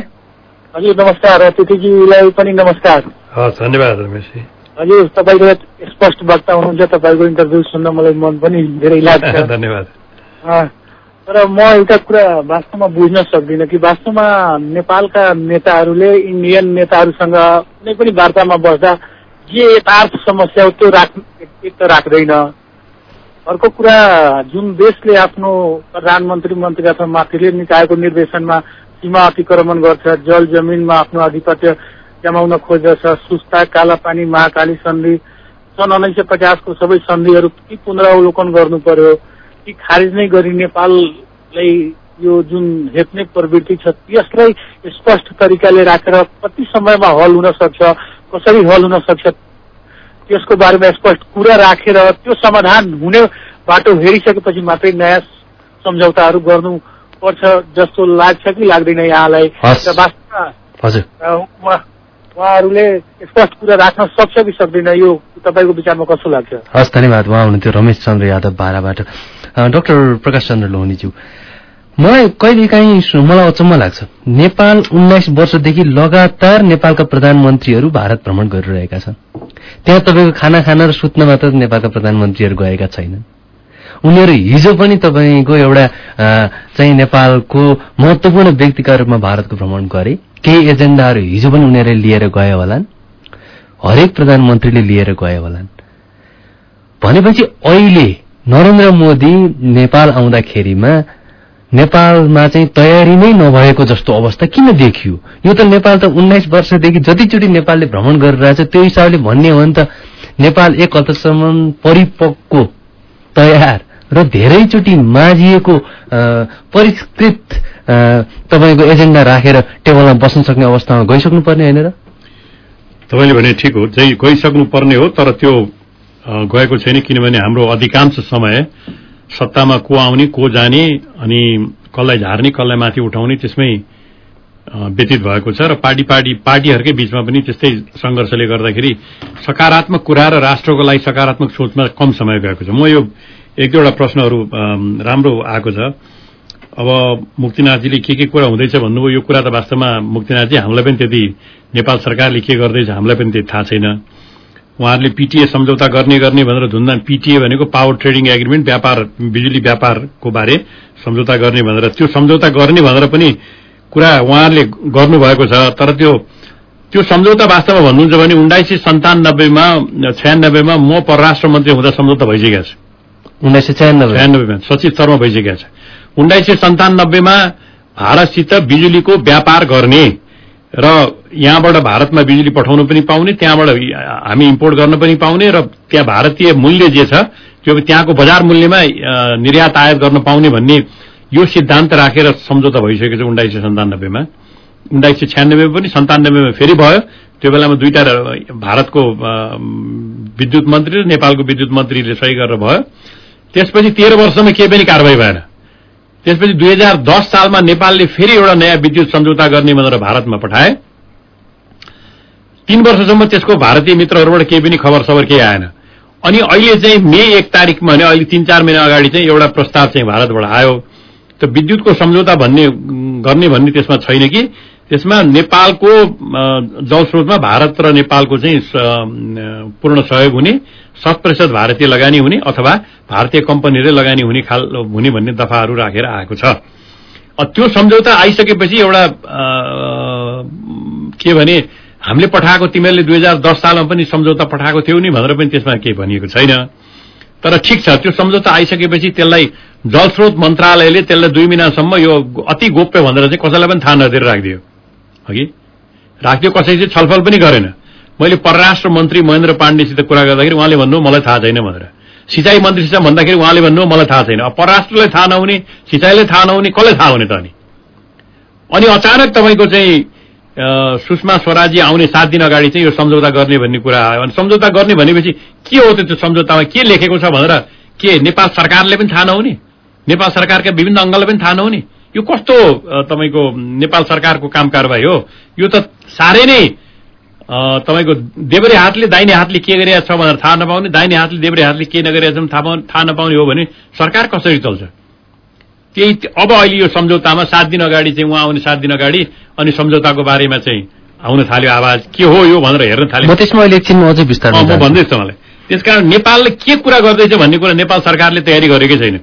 हजुर नमस्कार। अतिथिजीलाई पनि नमस्कार। धन्यवाद रमेशजी। हजुर तपाईँको स्पष्ट वक्ता हुनुहुन्छ। तपाईँको इन्टरभ्यू सुन्न मलाई मन पनि धेरै लाग्छ। (laughs) धन्यवाद। तर म एउटा कुरा वास्तवमा बुझ्न सक्दिनँ कि वास्तवमा नेपालका नेताहरूले इन्डियन नेताहरूसँग कुनै पनि वार्तामा बस्दा जे यथार्थ समस्या हो त्यो राख एक त राख्दैन। अर्को कुरा जुन देशले आफ्नो प्रधानमन्त्री मन्त्री अथवा माथिल्लो निकायको निर्देशनमा सीमा अतिक्रमण गर्छ जल जमिनमा आफ्नो आधिपत्य जमाउन खोज्दछ सुस्ता कालापानी महाकाली सन्धि सन् उन्नाइस सय पचासको सबै सन्धिहरू पुनरावलोकन गर्नु पर्यो। ती खारिज नै गरी नेपाललाई यो जुन हेप्ने प्रवृत्ति छ यसलाई स्पष्ट तरिकाले राखेर कति समयमा हल हुन सक्छ कसरी हल हुन सक्छ त्यसको बारेमा स्पष्ट कुरा राखेर त्यो समाधान हुने बाटो हेरिसकेपछि मात्रै नयाँ सम्झौताहरू गर्नु पर्छ जस्तो लाग्छ कि लाग्दैन यहाँलाई। उहाँहरूले स्पष्ट कुरा राख्न सक्छ कि सक्दैन यो तपाईँको विचारमा कस्तो लाग्छ? हस् धन्यवाद। उहाँ हुनुहुन्थ्यो रमेश चन्द्र यादव बाह्रबाट डाक्टर प्रकाश चन्द्र लोहनीज्यू मलाई कहिलेकाहीँ मलाई अचम्म लाग्छ। नेपाल उन्नाइस वर्षदेखि लगातार नेपालका प्रधानमन्त्रीहरू भारत भ्रमण गरिरहेका छन्। त्यहाँ तपाईँको खाना खान र सुत्न मात्र नेपालका प्रधानमन्त्रीहरू गएका छैनन्। उनीहरू हिजो पनि तपाईँको एउटा चाहिँ नेपालको महत्वपूर्ण व्यक्तिका रूपमा भारतको भ्रमण गरे। केही एजेन्डाहरू हिजो पनि उनीहरूले लिएर गए होलान्। हरेक प्रधानमन्त्रीले लिएर गए होलान्। भनेपछि अहिले नरेन्द्र मोदी नेपाल आउँदाखेरिमा नेपालमा चाहिँ तयारी नै नभएको जस्तो अवस्था किन देखियो? यो त नेपाल त उन्नाइस वर्षदेखि जतिचोटि नेपालले भ्रमण गरिरहेछ त्यो हिसाबले भन्ने हो भने त। नेपाल एक हप्तासम्म परिपक्व तयार र धेरैचोटि माझिएको परिष्कृत तपाईँको एजेन्डा राखेर टेबलमा बस्न सक्ने अवस्थामा गइसक्नु पर्ने होइन र? तपाईँले भने ठिक हो गइसक्नु पर्ने हो तर त्यो गएको छैन किनभने हाम्रो अधिकांश समय सत्तामा को आउने को जाने अनि कसलाई झार्ने कसलाई माथि उठाउने त्यसमै व्यतीत भएको छ र पार्टी पार्टी पार्टीहरूकै बीचमा पनि त्यस्तै सङ्घर्षले गर्दाखेरि सकारात्मक कुरा र राष्ट्रको लागि सकारात्मक सोचमा कम समय गएको छ। म यो एक दुईवटा प्रश्नहरू राम्रो आएको छ। अब मुक्तिनाथजीले के के कुरा हुँदैछ भन्नुभयो यो कुरा त वास्तवमा मुक्तिनाथजी हामीलाई पनि त्यति नेपाल सरकारले के गर्दैछ हामीलाई पनि त्यति थाहा छैन। उहाँहरूले पिटिए सम्झौता गर्ने गर्ने भनेर धुन्दा पिटिए भनेको पावर ट्रेडिङ एग्रिमेन्ट व्यापार बिजुली व्यापारको बारे सम्झौता गर्ने भनेर। त्यो सम्झौता गर्ने भनेर पनि कुरा उहाँहरूले गर्नुभएको छ तर त्यो त्यो सम्झौता वास्तवमा भन्नुहुन्छ भने उन्नाइस सय सन्तानब्बेमा छयानब्बेमा म परराष्ट्र मन्त्री हुँदा सम्झौता भइसकेको छ। उन्नाइस सय छयानब्बे। छयानब्बेमा सचिव स्तरमा भइसकेको छ। उन्नाइस सय सन्तानब्बेमा भारतसित बिजुलीको व्यापार गर्ने र यहाँबाट भारतमा बिजुली पठाउनु पनि पाउने त्यहाँबाट हामी इम्पोर्ट गर्न पनि पाउने र त्यहाँ भारतीय मूल्य जे छ त्यो त्यहाँको बजार मूल्यमा निर्यात आयात गर्न पाउने भन्ने यो सिद्धान्त राखेर सम्झौता भइसकेको छ उन्नाइस सय सन्तानब्बेमा उन्नाइस सय छ्यानब्बेमा पनि सन्तानब्बेमा फेरि भयो। त्यो बेलामा दुईटा भारतको विद्युत मन्त्री र नेपालको विद्युत मन्त्रीले सही गरेर भयो। त्यसपछि तेह्र वर्षमा केही पनि कारवाही भएन। त्यसपछि दुई हजार दस सालमा नेपालले फेरि एउटा नयाँ विद्युत सम्झौता गर्ने भनेर भारतमा पठाए। तीन वर्षसम्म त्यसको भारतीय मित्रहरूबाट केही पनि खबर सबर केही आएन। अनि अहिले चाहिँ मे एक तारिकमा भने अहिले तीन चार महिना अगाडि चाहिँ एउटा प्रस्ताव चाहिँ भारतबाट आयो। त विद्युतको सम्झौता भन्ने गर्ने भन्ने त्यसमा छैन कि। त्यसमा नेपालको जलस्रोतमा भारत र नेपालको चाहिँ पूर्ण सहयोग हुने। शत प्रतिशत भारतीय लगानी हुने अथवा भारतीय कम्पनीहरूले लगानी हुने खाल हुने भन्ने दफाहरू राखेर आएको छ। त्यो सम्झौता आइसकेपछि एउटा के भने हामीले पठाएको तिमीहरूले दुई हजार दस सालमा पनि सम्झौता पठाएको थियौ नि भनेर पनि त्यसमा केही भनिएको छैन। तर ठिक छ त्यो सम्झौता आइसकेपछि त्यसलाई जलस्रोत मन्त्रालयले त्यसलाई दुई महिनासम्म यो अति गोप्य भनेर चाहिँ कसैलाई पनि थाहा नदिएर राखिदियो। अघि राखिदियो कसै चाहिँ छलफल पनि गरेन। मैले परराष्ट्र मन्त्री महेन्द्र पाण्डेसित कुरा गर्दाखेरि उहाँले भन्नु मलाई थाहा छैन भनेर। सिँचाइ मन्त्रीसित भन्दाखेरि उहाँले भन्नु मलाई थाहा छैन। परराष्ट्रलाई थाहा नहुने सिँचाइलाई थाहा नहुने कसलाई थाहा हुने त अनि? अनि अचानक तपाईँको चाहिँ सुषमा स्वराजी आउने सात दिन अगाडि चाहिँ यो सम्झौता गर्ने भन्ने कुरा आयो। अनि सम्झौता गर्ने भनेपछि के हो त्यो सम्झौतामा? के लेखेको छ भनेर के नेपाल सरकारले पनि थाहा नहुने? नेपाल सरकारका विभिन्न अङ्गलाई पनि थाहा नहुने? यो कस्तो तपाईँको नेपाल सरकारको काम कारवाही हो? यो त साह्रै नै तपाईँको देब्रे हातले दाहिने हातले के गरिरहेको छ भनेर थाहा नपाउने दाहिने हातले देब्रे हातले के नगरिरहेको छ थाहा नपाउने हो भने सरकार कसरी चल्छ? त्यही अब अहिले यो सम्झौतामा सात दिन अगाडि चाहिँ उहाँ आउने सात दिन अगाडि अनि सम्झौताको बारेमा चाहिँ आउन थाल्यो आवाज के हो यो भनेर हेर्न थाल्यो। म त्यसमा अहिले एकछिनमा अझै विस्तार म भन्दैछु मलाई त्यसकारण नेपालले के कुरा गर्दैछ भन्ने कुरा नेपाल सरकारले तयारी गरेकै छैन।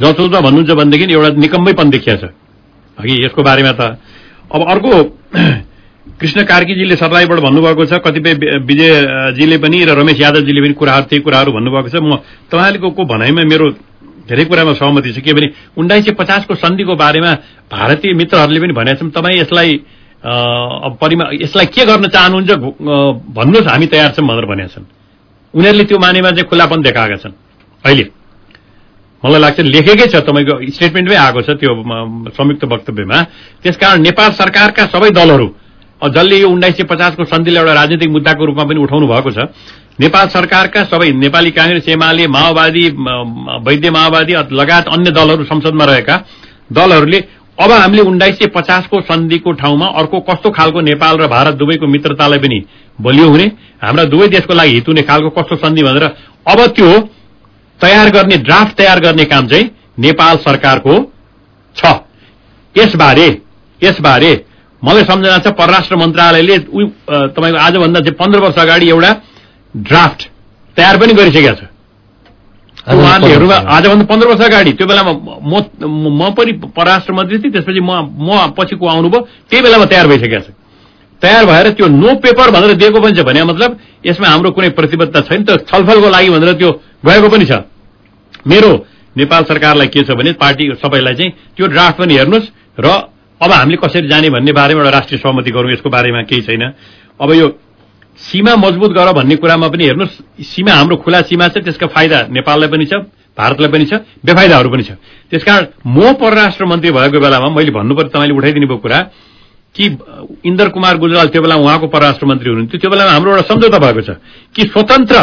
जसोजमा भन्नुहुन्छ भनेदेखि एउटा निकम्बैपन देखिया छ। अघि यसको बारेमा त अब अर्को कृष्ण कार्कीजीले सरलाईबाट भन्नुभएको छ कतिपय विजयजीले पनि र रमेश यादवजीले पनि कुराहरू त्यही कुराहरू भन्नुभएको छ। म तपाईँहरूको भनाइमा मेरो धेरै कुरामा सहमति छ के भने उन्नाइस सय पचासको सन्धिको बारेमा भारतीय मित्रहरूले पनि भनेका छन् तपाईँ यसलाई परिमा यसलाई के गर्न चाहनुहुन्छ भन्नुहोस् हामी तयार छौँ भनेर भनेका छन्। उनीहरूले त्यो मानेमा चाहिँ खुल्लापन देखाएका छन्। अहिले मलाई लाग्छ लेखेकै छ तपाईँको स्टेटमेन्टमै आएको छ त्यो संयुक्त वक्तव्यमा। त्यसकारण नेपाल सरकारका सबै दलहरू जसले यो उन्नाइस सय पचासको सन्धिलाई एउटा राजनीतिक मुद्दाको रूपमा पनि उठाउनु भएको छ। नेपाल सरकारका सबै नेपाली काङ्ग्रेस एमाले माओवादी वैद्य माओवादी लगायत अन्य दलहरू संसदमा रहेका दलहरूले अब हामीले उन्नाइस सय पचासको सन्धिको ठाउँमा अर्को कस्तो खालको नेपाल र भारत दुवैको मित्रतालाई पनि बलियो हुने हाम्रा दुवै देशको लागि हित हुने खालको कस्तो सन्धि भनेर अब त्यो तयार गर्ने ड्राफ्ट तयार गर्ने काम चाहिँ नेपाल सरकारको छ। यसबारे यसबारे मलाई सम्झना छ परराष्ट्र मन्त्रालयले तपाईँको आजभन्दा चाहिँ पन्ध्र वर्ष अगाडि एउटा ड्राफ्ट तयार पनि गरिसकेका छ। उहाँहरूमा आजभन्दा पन्ध्र वर्ष अगाडि त्यो बेलामा म म पनि परराष्ट्र मन्त्री थिएँ त्यसपछि म म पछिको आउनुभयो त्यही बेलामा तयार भइसकेको छ। तयार भएर त्यो नो पेपर भनेर दिएको पनि छ भने मतलब यसमा हाम्रो कुनै प्रतिबद्धता छैन त छलफलको लागि भनेर त्यो गएको पनि छ। मेरो नेपाल सरकारलाई के छ भने पार्टी सबैलाई चाहिँ त्यो ड्राफ्ट पनि हेर्नुहोस् र अब हामीले कसरी जाने भन्ने बारेमा एउटा राष्ट्रिय सहमति गरौँ यसको बारेमा केही छैन। अब यो सीमा मजबुत गर भन्ने कुरामा पनि हेर्नुहोस् सीमा हाम्रो खुला सीमा छ त्यसका फाइदा नेपाललाई पनि छ भारतलाई पनि छ बेफाइदाहरू पनि छ। त्यसकारण म परराष्ट्र मन्त्री भएको बेलामा मैले भन्नुपर्छ तपाईँले उठाइदिनु भयो कुरा कि इन्दर कुमार गुजराल त्यो बेला उहाँको परराष्ट्र मन्त्री हुनुहुन्थ्यो त्यो बेलामा हाम्रो एउटा सम्झौता भएको छ कि स्वतन्त्र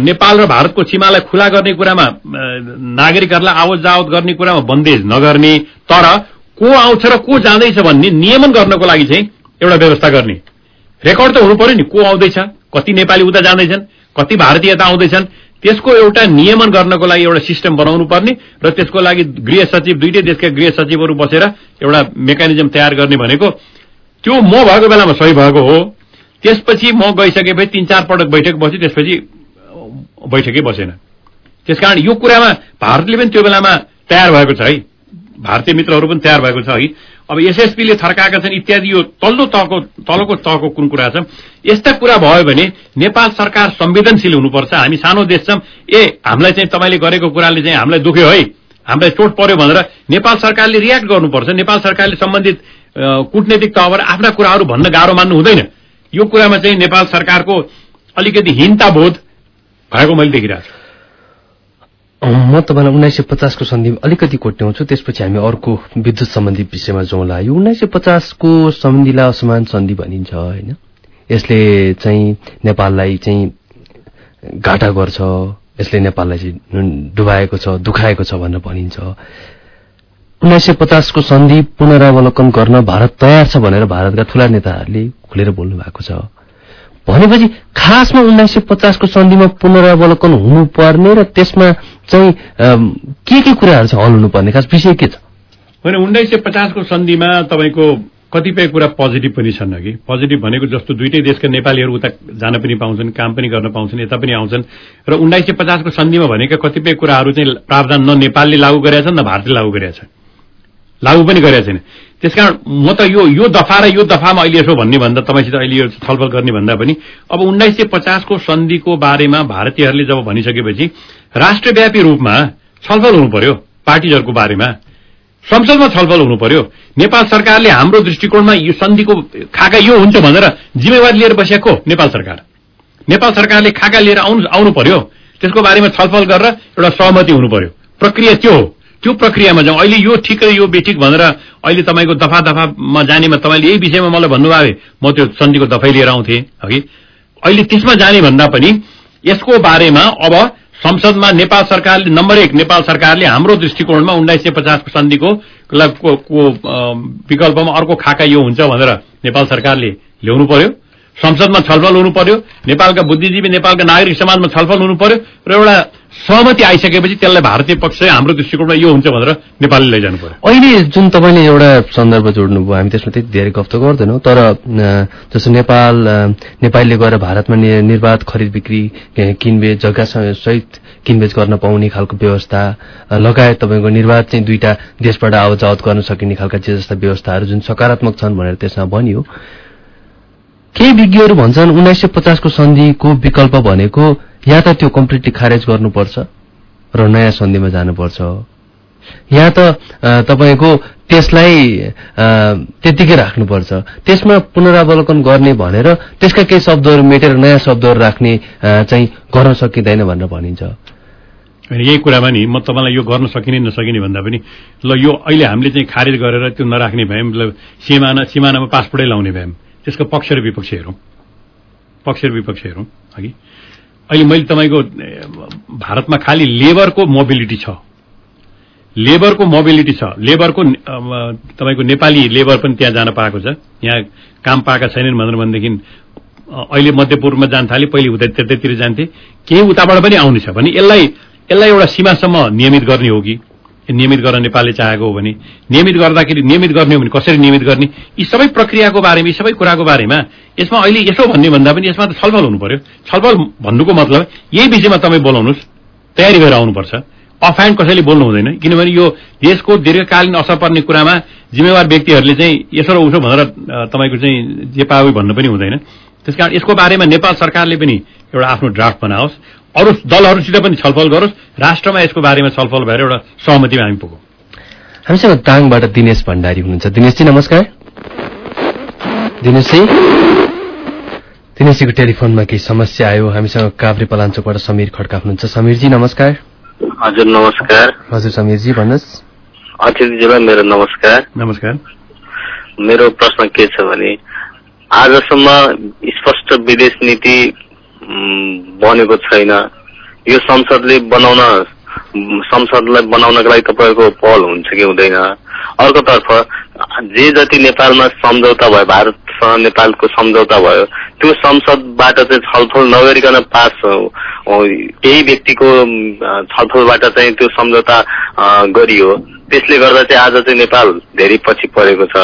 नेपाल र भारतको सीमालाई खुला गर्ने कुरामा नागरिकहरूलाई आवत जावत गर्ने कुरामा बन्देज नगर्ने तर को आउँछ र को जाँदैछ भन्ने नियमन गर्नको लागि चाहिँ एउटा व्यवस्था गर्ने। रेकर्ड त हुनु पर्यो नि को आउँदैछ कति नेपाली उता जाँदैछन् कति भारतीय यता आउँदैछन्। त्यसको एउटा नियमन गर्नको लागि एउटा सिस्टम बनाउनु पर्ने र त्यसको लागि गृह सचिव दुइटै देशका गृह सचिवहरू बसेर एउटा मेकानिजम तयार गर्ने भनेको। त्यो म भएको बेलामा सही भएको हो। त्यसपछि म गइसकेपछि तिन चार पटक बैठक बस्यो त्यसपछि बैठकै बसेन। त्यसकारण यो कुरामा भारतले पनि त्यो बेलामा तयार भएको छ है। भारतीय मित्रहरू पनि तयार भएको छ है। अब एसएसपीले थर्काएका छन् इत्यादि यो तल्लो तहको तलको तहको कुन कुरा छ? यस्ता कुरा भयो भने नेपाल सरकार संवेदनशील हुनुपर्छ। हामी सानो देश छौँ। ए हामीलाई चाहिँ तपाईँले गरेको कुराले चाहिँ हामीलाई दुख्यो है। हामीलाई चोट पर्यो भनेर नेपाल सरकारले रियाक्ट गर्नुपर्छ। नेपाल सरकारले सम्बन्धित कूटनैतिक तहबाट आफ्ना कुराहरू भन्न गाह्रो मान्नु हुँदैन। यो कुरामा चाहिँ नेपाल सरकारको अलिकति हिंता बोध भएको मैले देखिरहेको छु। म तपाईँलाई उन्नाइस सय पचासको सन्धि अलिकति कोट्याउँछु त्यसपछि हामी अर्को विद्युत सम्बन्धी विषयमा जाउँला यो उन्नाइस सय पचासको सन्धिलाई असमान सन्धि भनिन्छ होइन? यसले चाहिँ नेपाललाई चाहिँ घाटा गर्छ यसले नेपाललाई चाहिँ डुबाएको छ दुखाएको छ भनेर भनिन्छ। उन्नाइस सय पचासको सन्धि पुनरावलोकन गर्न भारत तयार छ भनेर भारतका ठूला नेताहरूले खुलेर बोल्नु भएको छ। भनेपछि खासमा उन्नाइस सय पचासको सन्धिमा पुनरावलोकन हुनुपर्ने र त्यसमा चाहिँ के के कुराहरू छ हल हुनुपर्ने? खास विषय के छ? होइन उन्नाइस सय पचासको सन्धिमा तपाईँको कतिपय कुरा पोजिटिभ पनि छन् अघि। पोजिटिभ भनेको जस्तो दुइटै देशका नेपालीहरू उता जान पनि पाउँछन् काम पनि गर्न पाउँछन् यता पनि आउँछन्। र उन्नाइस सय पचासको सन्धिमा भनेका कतिपय कुराहरू चाहिँ प्रावधान न नेपालले लागू गरेका छन् न भारतले लागू गरेका छ लागू पनि गरेका छैन। त्यसकारण म त यो यो दफा र यो दफामा अहिले यसो भन्ने भन्दा तपाईँसित अहिले यो छलफल गर्ने भन्दा पनि अब उन्नाइस सय पचासको सन्धिको बारेमा भारतीयहरूले जब भनिसकेपछि राष्ट्रव्यापी रूपमा छलफल हुनु पर्यो पार्टीजहरूको बारेमा। संसदमा छलफल हुनु पर्यो। नेपाल सरकारले हाम्रो दृष्टिकोणमा यो सन्धिको खाका यो हुन्छ भनेर जिम्मेवारी लिएर बसेको नेपाल सरकार। नेपाल सरकारले खाका लिएर आउनु आउनु पर्यो। त्यसको बारेमा छलफल गरेर एउटा सहमति हुनु पर्यो। प्रक्रिया त्यो हो। त्यो प्रक्रियामा जाउँ। अहिले यो ठिक र यो बेठिक भनेर अहिले तपाईँको दफा दफामा जानेमा तपाईँले यही विषयमा मलाई भन्नुभयो। म त्यो सन्धिको दफाई लिएर आउँथेँ अघि अहिले त्यसमा जाने भन्दा पनि यसको बारेमा अब संसदमा नेपाल सरकारले नम्बर एक नेपाल सरकारले हाम्रो दृष्टिकोणमा उन्नाइस सय पचासको सन्धिको विकल्पमा अर्को खाका यो हुन्छ भनेर नेपाल सरकारले ल्याउनु पर्यो। संसदमा छलफल हुनु पर्यो। नेपालका बुद्धिजीवी नेपालका नागरिक समाजमा छलफल हुनु पर्यो। र एउटा सहमति आइसकेपछि त्यसलाई भारतीय पक्ष हाम्रो दृष्टिकोणमा यो हुन्छ भनेर नेपालले लैजानु पर्यो। अहिले जुन तपाईँले एउटा सन्दर्भ जोड्नुभयो हामी त्यसमा त्यति धेरै गफ त गर्दैनौँ तर जस्तो नेपाल नेपालले गएर भारतमा निर्वाध खरिद बिक्री किनबेच जग्गा सहित किनबेच गर्न पाउने खालको व्यवस्था लगायत तपाईँको निर्वाध चाहिँ दुईटा देशबाट आवत गर्न सकिने खालका जे जस्ता व्यवस्थाहरू जुन सकारात्मक छन् भनेर त्यसमा भनियो केही विज्ञहरू भन्छन् उन्नाइस सय पचासको सन्धिको विकल्प भनेको या त त्यो कम्प्लिटली खारेज गर्नुपर्छ र नयाँ सन्धिमा जानुपर्छ या त तपाईँको त्यसलाई त्यतिकै राख्नुपर्छ। त्यसमा पुनरावलोकन गर्ने भनेर त्यसका केही शब्दहरू मेटेर नयाँ शब्दहरू राख्ने चाहिँ गर्न सकिँदैन भनेर भनिन्छ। यही कुरामा नि म तपाईँलाई यो गर्न सकिने नसकिने भन्दा पनि ल यो अहिले हामीले चाहिँ खारेज गरेर त्यो नराख्ने भए सिमाना सिमानामा पासपोर्टै लाउने भए त्यसको पक्ष र विपक्ष हेरौँ। पक्ष र विपक्ष हेरौँ अघि। अहिले मैले तपाईँको भारतमा खालि लेबरको मोबिलिटी छ। लेबरको मोबिलिटी छ। लेबरको तपाईँको नेपाली लेबर पनि त्यहाँ जान पाएको छ। यहाँ काम पाएका छैनन् भनेर भनेदेखि अहिले मध्यपूर्वमा जान थाले पहिले उता त्यतैतिर जान्थे। केही उताबाट पनि आउने छ भने यसलाई यसलाई एउटा सीमासम्म नियमित गर्ने हो कि? नियमित गर्न नेपालले चाहेको हो भने। नियमित गर्दाखेरि नियमित गर्ने हो भने कसरी नियमित गर्ने? यी सबै प्रक्रियाको बारेमा यी सबै कुराको बारेमा यसमा अहिले यसो भन्ने भन्दा पनि यसमा त छलफल हुनु पर्यो। छलफल भन्नुको मतलब यही विषयमा तपाईँ बोलाउनुहोस्। तयारी गरेर आउनुपर्छ। अफह्यान्ड कसैले बोल्नु हुँदैन। किनभने यो देशको दीर्घकालीन असर पर्ने कुरामा जिम्मेवार व्यक्तिहरूले चाहिँ यसो र उसो भनेर तपाईँको चाहिँ जे पावे भन्नु पनि हुँदैन। त्यसकारण यसको बारेमा नेपाल सरकारले पनि एउटा आफ्नो ड्राफ्ट बनाओस्। अरू दलहरूसित पनि छलफल गरोस् राष्ट्रमा यसको बारेमा छलफल भएर एउटा सहमतिमा हामी पुगौँ। हामीसँग ताङबाट दिनेश भण्डारी हुनुहुन्छ। दिनेशजी नमस्कार। दिनेशजी? दिनेशजीको टेलिफोनमा केही समस्या आयो। हामीसँग काभ्रे पलाञ्चोकबाट समीर खड्का हुनुहुन्छ। समीरजी नमस्कार। हजुर नमस्कार। हजुर समीरजी भन्नुहोस्। अतिथिजीलाई मेरो नमस्कार। नमस्कार। मेरो प्रश्न के छ भने आजसम्म स्पष्ट विदेश नीति बनेको छैन। यो संसदले बनाउन संसदलाई बनाउनको लागि तपाईँको पहल हुन्छ कि हुँदैन? अर्कोतर्फ जे जति नेपालमा सम्झौता भयो भारतसँग नेपालको सम्झौता भयो त्यो संसदबाट चाहिँ छलफल नगरिकन पास केही व्यक्तिको छलफलबाट चाहिँ त्यो सम्झौता गरियो। त्यसले गर्दा चाहिँ आज चाहिँ नेपाल धेरै पछि परेको छ।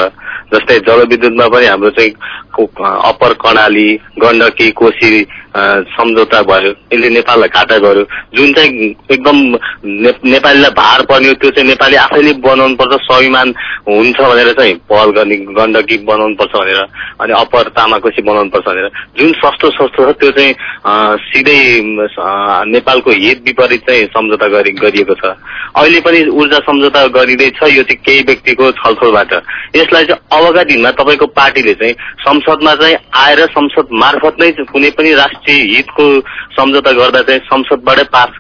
जस्तै जलविद्युतमा पनि हाम्रो चाहिँ अप्पर कर्णाली गण्डकी कोशी सम्झौता भयो। यसले नेपाललाई घाटा गर्यो। जुन चाहिँ एकदम नेपालीलाई भार पर्ने त्यो चाहिँ नेपाली आफैले बनाउनु पर्छ स्वाभिमान हुन्छ भनेर चाहिँ पहल गर्ने गण्डकी बनाउनु पर्छ भनेर अनि अप्पर तामाकोसी बनाउनु पर्छ भनेर। जुन सस्तो सस्तो छ त्यो चाहिँ सिधै नेपालको हित विपरीत चाहिँ सम्झौता गरिएको छ। अहिले पनि ऊर्जा सम्झौता गरिँदैछ यो चाहिँ केही व्यक्तिको छलफलबाट। यसलाई चाहिँ अबका दिनमा तपाईँको पार्टीले चाहिँ संसदमा चाहिँ आएर संसद मार्फत नै कुनै पनि राष्ट्रिय हितको सम्झौता गर्दा चाहिँ संसदबाटै पास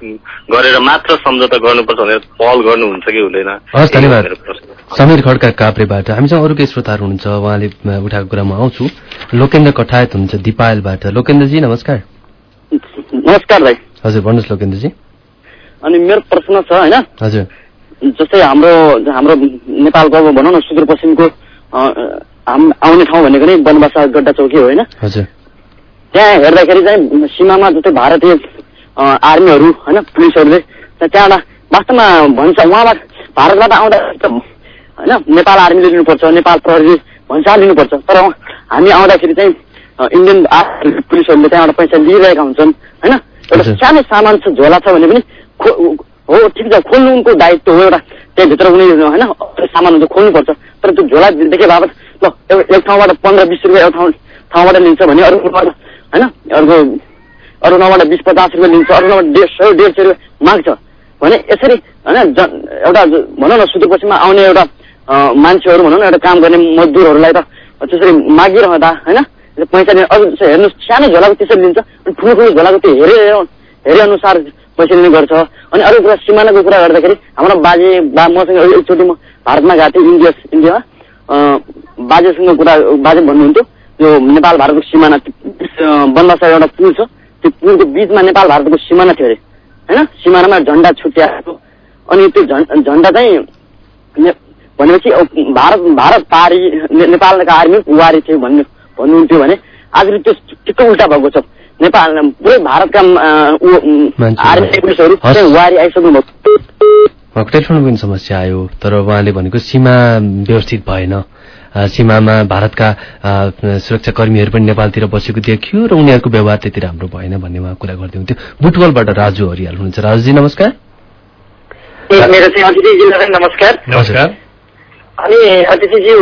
गरेर मात्र सम्झौता गर्नुपर्छ भनेर पहल गर्नुहुन्छ कि हुँदैन? धन्यवाद। समीर खड्का काभ्रेबाट। हामीसँग अरू केही श्रोताहरू हुनुहुन्छ? उहाँले उठाएको कुरामा आउँछु। लोकेन्द्र कठायत हुनुहुन्छ दिपायलबाट। लोकेन्द्रजी नमस्कार। नमस्कार भाइ। हजुर भन्नुहोस् लोकेन्द्रजी। अनि मेरो प्रश्न छ होइन? हजुर। जस्तै हाम्रो हाम्रो नेपालको अब भनौँ न सुदूरपश्चिमको आउने ठाउँ भनेको नै बनबासा गड्डा चौकी हो होइन? हजुर। त्यहाँ हेर्दाखेरि चाहिँ सीमामा जस्तै भारतीय आर्मीहरू होइन पुलिसहरूले त्यहाँबाट वास्तवमा भन्छ उहाँबाट भारतबाट आउँदा होइन नेपाल आर्मीले लिनुपर्छ नेपाल प्रहरीले भन्छ लिनुपर्छ। तर हामी आउँदाखेरि चाहिँ इन्डियन आर्मी पुलिसहरूले त्यहाँबाट पैसा लिइरहेका हुन्छन् होइन? एउटा सानो सामान छ झोला छ भने पनि हो ठिक छ खोल्नु उनको दायित्व हो एउटा त्यहाँभित्र कुनै होइन सामान हुन्छ खोल्नुपर्छ। तर त्यो झोला देखे बापत ल एक ठाउँबाट पन्ध्र बिस रुपियाँ एउटा ठाउँ ठाउँबाट लिन्छ भने अरू ठाउँबाट होइन? अर्को अरू ठाउँबाट बिस पचास रुपियाँ लिन्छ अरू ठाउँबाट डेढ सय डेढ सय रुपियाँ माग्छ। भने यसरी होइन एउटा भनौँ न सुदूरपश्चिममा आउने एउटा मान्छेहरू भनौँ न एउटा काम गर्ने मजदुरहरूलाई त त्यसरी मागिरहँदा होइन पैसा दिने अरू हेर्नु सानो झोलाको त्यसरी लिन्छ अनि ठुलो ठुलो झोलाको त्यो हेरे हेरे अनुसार पैसा लिने गर्छ। अनि अरू कुरा सिमानाको कुरा गर्दाखेरि हाम्रो बाजे बा मसँग एकचोटि म भारतमा गएको थिएँ इन्डिया इन्डियामा। बाजेसँग कुरा बाजे भन्नुहुन्थ्यो यो नेपाल भारतको सिमाना बनबासा एउटा पुल छ। त्यो पुलको बिचमा नेपाल भारतको सिमाना थियो अरे। होइन? सिमानामा झन्डा छुट्याएको। अनि त्यो झन्डा चाहिँ भनेपछि भारत भारत पारी नेपालका आर्मी वारी थियो भन्नु भन्नुहुन्थ्यो भने आज त्यो ठिक्क उल्टा भएको छ। नेपाल पुरै भारतका आर्मी पुलिसहरू वारी आइसक्नु भएको टेलिफोन पनि समस्या आयो। तर उहाँले भनेको सीमा व्यवस्थित भएन। सीमामा भारतका सुरक्षा कर्मीहरू पनि नेपालतिर बसेको देखियो र उनीहरूको व्यवहार त्यति राम्रो भएन भन्ने उहाँ कुरा गर्दै हुन्थ्यो। बुटवलबाट राजु हरियाल हुनुहुन्छ। राजुजी नमस्कार। मेरो चाहिँ अतिथिजीलाई नमस्कार। नमस्कार। अनि अतिथिजी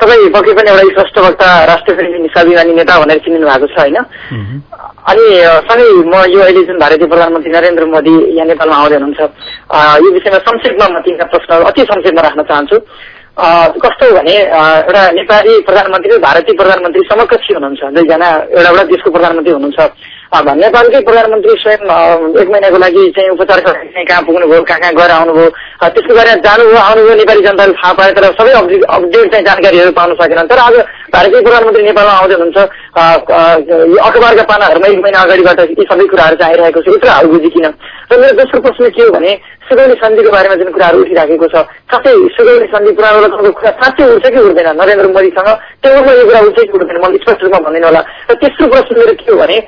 तपाईँ पक्कै पनि एउटा स्पष्ट वक्ता राष्ट्रप्रेमी स्वाभिमानी नेता भनेर चिनिनु भएको छ होइन? अनि सँगै म यो अहिले जुन भारतीय प्रधानमन्त्री नरेन्द्र मोदी यहाँ नेपालमा आउँदै हुनुहुन्छ यो विषयमा संक्षेपमा म तिनका प्रश्नहरू अति संक्षेपमा राख्न चाहन्छु। कस्तो भने एउटा नेपाली प्रधानमन्त्री भारतीय प्रधानमन्त्री समकक्षी हुनुहुन्छ दुईजना एउटा एउटा देशको प्रधानमन्त्री हुनुहुन्छ। नेपालकै प्रधानमन्त्री स्वयं एक महिनाको लागि चाहिँ उपचार कहाँ पुग्नुभयो कहाँ कहाँ गएर आउनुभयो त्यसको बारेमा जानुभयो आउनुभयो नेपाली जनताले थाहा पाए तर सबै अपडेट चाहिँ जानकारीहरू पाउन सकेनन्। तर आज भारतीय प्रधानमन्त्री नेपालमा आउँदै हुनुहुन्छ यो अखबारका पानाहरूमा एक महिना अगाडिबाट यी सबै कुराहरू चाहिँ आइरहेको छ यत्रो हाल बुझिकिन। र मेरो दोस्रो प्रश्न के हो भने सुगौली सन्धिको बारेमा जुन कुराहरू उठिराखेको छ साँच्चै सुगौली सन्धि पुरानो कुरा साँच्चै उठ्छ कि उठ्दैन? नरेन्द्र मोदीसँग टेबलमा यो कुरा उठ्छ कि उठ्दैन? मलाई स्पष्ट रूपमा भनिदिनु होला। र तेस्रो प्रश्न मेरो के हो भने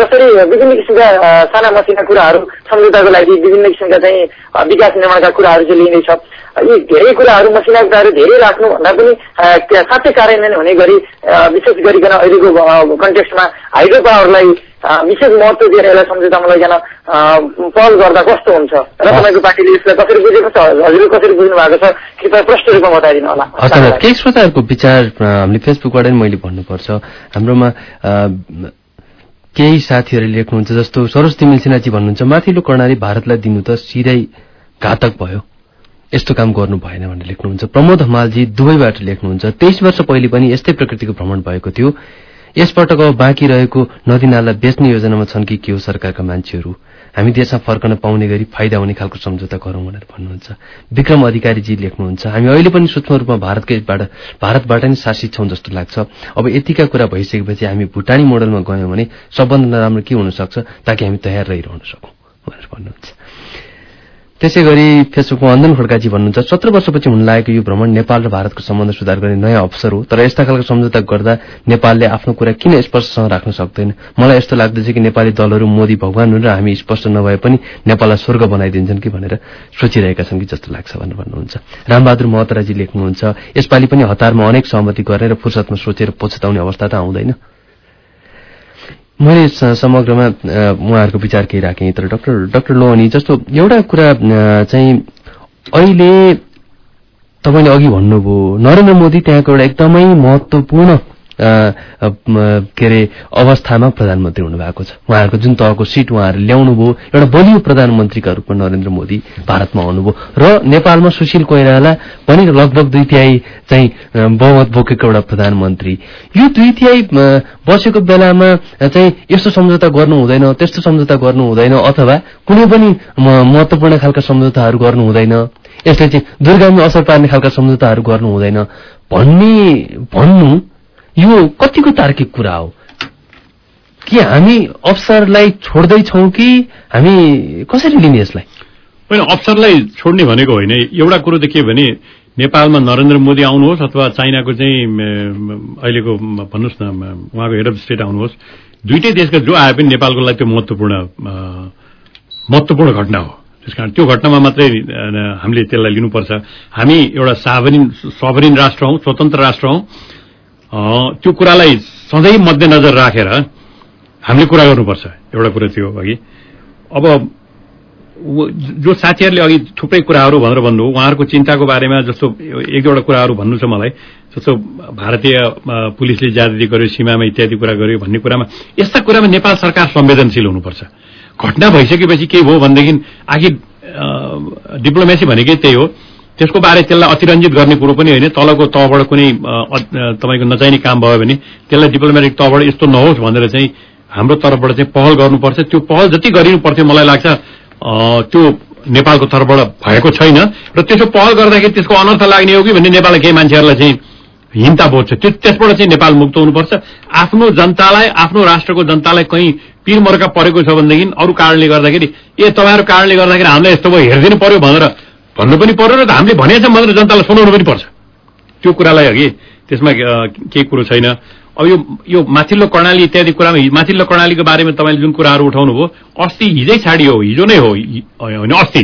जसरी विभिन्न किसिमका साना मसिना कुराहरू सम्झौताको लागि विभिन्न किसिमका चाहिँ विकास निर्माणका कुराहरू चाहिँ लिँदैछ यी धेरै कुराहरू मसिना कुराहरू धेरै राख्नु भन्दा पनि साँच्चै कार्यान्वयन हुने गरी विशेष गरिकन अहिलेको कन्टेक्स्टमा हाइड्रो पावरलाई विशेष महत्व दिएर यसलाई सम्झौतामा लैजान पहल गर्दा कस्तो हुन्छ? र तपाईँको पार्टीले यसलाई कसरी बुझेको छ? हजुरले कसरी बुझ्नु भएको छ? कृपया प्रष्ट रूपमा बताइदिनु होला। केही श्रोताहरूको विचार हामीले फेसबुकबाट नै मैले भन्नुपर्छ। हाम्रोमा केही साथीहरूले लेख्नुहुन्छ जस्तो सरोज तिमिल सिन्हाजी भन्नुहुन्छ माथिल्लो कर्णाली भारतलाई दिनु त सिधै घातक भयो। यस्तो काम गर्नु भएन भनेर लेख्नुहुन्छ। प्रमोद हमालजी दुवैबाट लेख्नुहुन्छ। तेइस वर्ष पहिले पनि यस्तै प्रकृतिको भ्रमण भएको थियो। यसपटक अब बाँकी रहेको नदीनाला बेच्ने योजनामा छन् कि के हो सरकारका मान्छेहरू? हामी देशमा फर्कन पाउने गरी फाइदा हुने खालको सम्झौता गरौँ भनेर भन्नुहुन्छ। विक्रम अधिकारीजी लेख्नुहुन्छ हामी अहिले पनि सूक्ष्म रूपमा भारतकैबाट भारतबाट नै शासित छौं जस्तो लाग्छ। अब यतिका कुरा भइसकेपछि हामी भुटानी मोडलमा गयौँ भने सबभन्दा नराम्रो के हुन सक्छ ताकि हामी तयार रहिरहन सकौँ? भनेर भन्नुहुन्छ। त्यसै गरी फेसबुकमा अन्दन खड्काजी भन्नुहुन्छ सत्र वर्षपछि हुन लागेको यो भ्रमण नेपाल र भारतको सम्बन्ध सुधार गर्ने नयाँ अवसर हो तर यस्ता खालको सम्झौता गर्दा नेपालले आफ्नो कुरा किन स्पष्टसँग राख्न सक्दैन? मलाई यस्तो लाग्दछ कि नेपाली दलहरू मोदी भगवान हुन् र हामी स्पष्ट नभए पनि नेपाललाई स्वर्ग बनाइदिन्छन् कि भनेर सोचिरहेका छन् कि जस्तो लाग्छ भनेर भन्नुहुन्छ। रामबहादुर महतराजी लेख्नुहुन्छ यसपालि पनि हतारमा अनेक सहमति गर्ने र फुर्सदमा सोचेर पछुताउने अवस्था त आउँदैन। मैले समग्रमा उहाँहरूको विचार केही राखेँ। तर डाक्टर डाक्टर लोहनी जस्तो एउटा कुरा चाहिँ अहिले तपाईँले अघि भन्नुभयो नरेन्द्र मोदी त्यहाँको एउटा एकदमै महत्वपूर्ण के अरे अवस्थामा प्रधानमन्त्री हुनुभएको छ। उहाँहरूको जुन तहको सिट उहाँहरू ल्याउनुभयो एउटा बलियो प्रधानमन्त्रीका रूपमा नरेन्द्र मोदी भारतमा आउनुभयो। र नेपालमा सुशील कोइराला पनि लगभग दुई तिहाई चाहिँ बहुमत बोकेको एउटा प्रधानमन्त्री। यो दुई तिहाई बसेको बेलामा चाहिँ यस्तो सम्झौता गर्नु हुँदैन त्यस्तो सम्झौता गर्नु हुँदैन अथवा कुनै पनि महत्वपूर्ण खालका सम्झौताहरू गर्नु हुँदैन। यसले चाहिँ दुर्गामी असर पार्ने खालका सम्झौताहरू गर्नु हुँदैन। भन्ने भन्नु यो कतिको तार्किक कुरा हो? कि हामी अवसरलाई छोड्दैछौँ कि हामी कसरी लिने यसलाई? होइन अवसरलाई छोड्ने भनेको होइन। एउटा कुरो त के भने नेपालमा नरेन्द्र मोदी आउनुहोस् अथवा चाइनाको चाहिँ अहिलेको भन्नुहोस् न उहाँको हेड अफ स्टेट आउनुहोस्। दुइटै देशका जो आए पनि नेपालको लागि त्यो महत्वपूर्ण महत्वपूर्ण घटना हो। त्यसकारण त्यो घटनामा मात्रै हामीले त्यसलाई लिनुपर्छ। हामी एउटा साभरिन सबरिन राष्ट्र हौ स्वतन्त्र राष्ट्र हौ। त्यो कुरालाई सधैँ मध्यनजर राखेर हामीले कुरा गर्नुपर्छ। एउटा कुरा थियो अघि। अब जो साथीहरूले अघि थुप्रै कुराहरू भनेर भन्नुभयो उहाँहरूको चिन्ताको बारेमा जस्तो एक दुईवटा कुराहरू भन्नु छ मलाई जस्तो भारतीय पुलिसले ज्यादती गर्यो सीमामा इत्यादि कुरा गर्यो भन्ने कुरामा यस्ता कुरामा नेपाल सरकार संवेदनशील हुनुपर्छ। घटना भइसकेपछि के भयो भनेदेखि आखिर डिप्लोमेसी भनेकै त्यही हो। त्यसको बारे त्यसलाई अतिरञ्जित गर्ने कुरो पनि होइन। तलको तहबाट कुनै तपाईँको नचाहिने काम भयो भने त्यसलाई डिप्लोमेटिक तहबाट यस्तो नहोस् भनेर चाहिँ हाम्रो तर्फबाट चाहिँ पहल गर्नुपर्छ। त्यो पहल जति गरिनु पर्थ्यो मलाई लाग्छ त्यो नेपालको तर्फबाट भएको छैन। र त्यसो पहल गर्दाखेरि त्यसको अनर्थ लाग्ने हो कि भन्ने नेपालका केही मान्छेहरूलाई चाहिँ हिंता बोध्छ त्यो त्यसबाट चाहिँ नेपाल मुक्त हुनुपर्छ। आफ्नो जनतालाई आफ्नो राष्ट्रको जनतालाई कहीँ पिरमर्का परेको छ भनेदेखि अरू कारणले गर्दाखेरि ए तपाईँहरू कारणले गर्दाखेरि हामीलाई यस्तो भयो हेरिदिनु पर्यो भनेर भन्नु पनि पर्यो र हामीले भनेको छ भनेर जनतालाई सुनाउनु पनि पर्छ। त्यो कुरालाई अघि त्यसमा केही कुरो छैन। अब यो यो माथिल्लो कर्णाली इत्यादि कुरामा माथिल्लो कर्णालीको बारेमा तपाईँले जुन कुराहरू उठाउनु भयो अस्ति हिजै छाडी हो हिजो नै हो होइन अस्ति।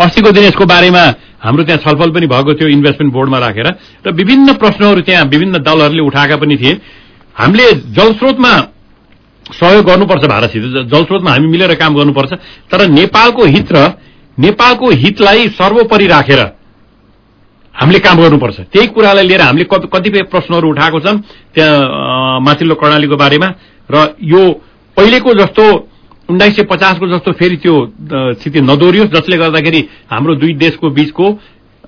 अस्तिको दिन यसको बारेमा हाम्रो त्यहाँ छलफल पनि भएको थियो इन्भेस्टमेन्ट बोर्डमा राखेर। र विभिन्न प्रश्नहरू त्यहाँ विभिन्न दलहरूले उठाएका पनि थिए। हामीले जलस्रोतमा सहयोग गर्नुपर्छ भारतसित जलस्रोतमा हामी मिलेर काम गर्नुपर्छ। तर नेपालको हित र नेपालको हितलाई सर्वोपरि राखेर हामीले काम गर्नुपर्छ। त्यही कुरालाई लिएर हामीले कतिपय प्रश्नहरू उठाएको छन् त्यहाँ माथिल्लो कर्णालीको बारेमा। र यो पहिलेको जस्तो उन्नाइस सय पचासको जस्तो फेरि त्यो स्थिति नदोरियोस् जसले गर्दाखेरि हाम्रो दुई देशको बीचको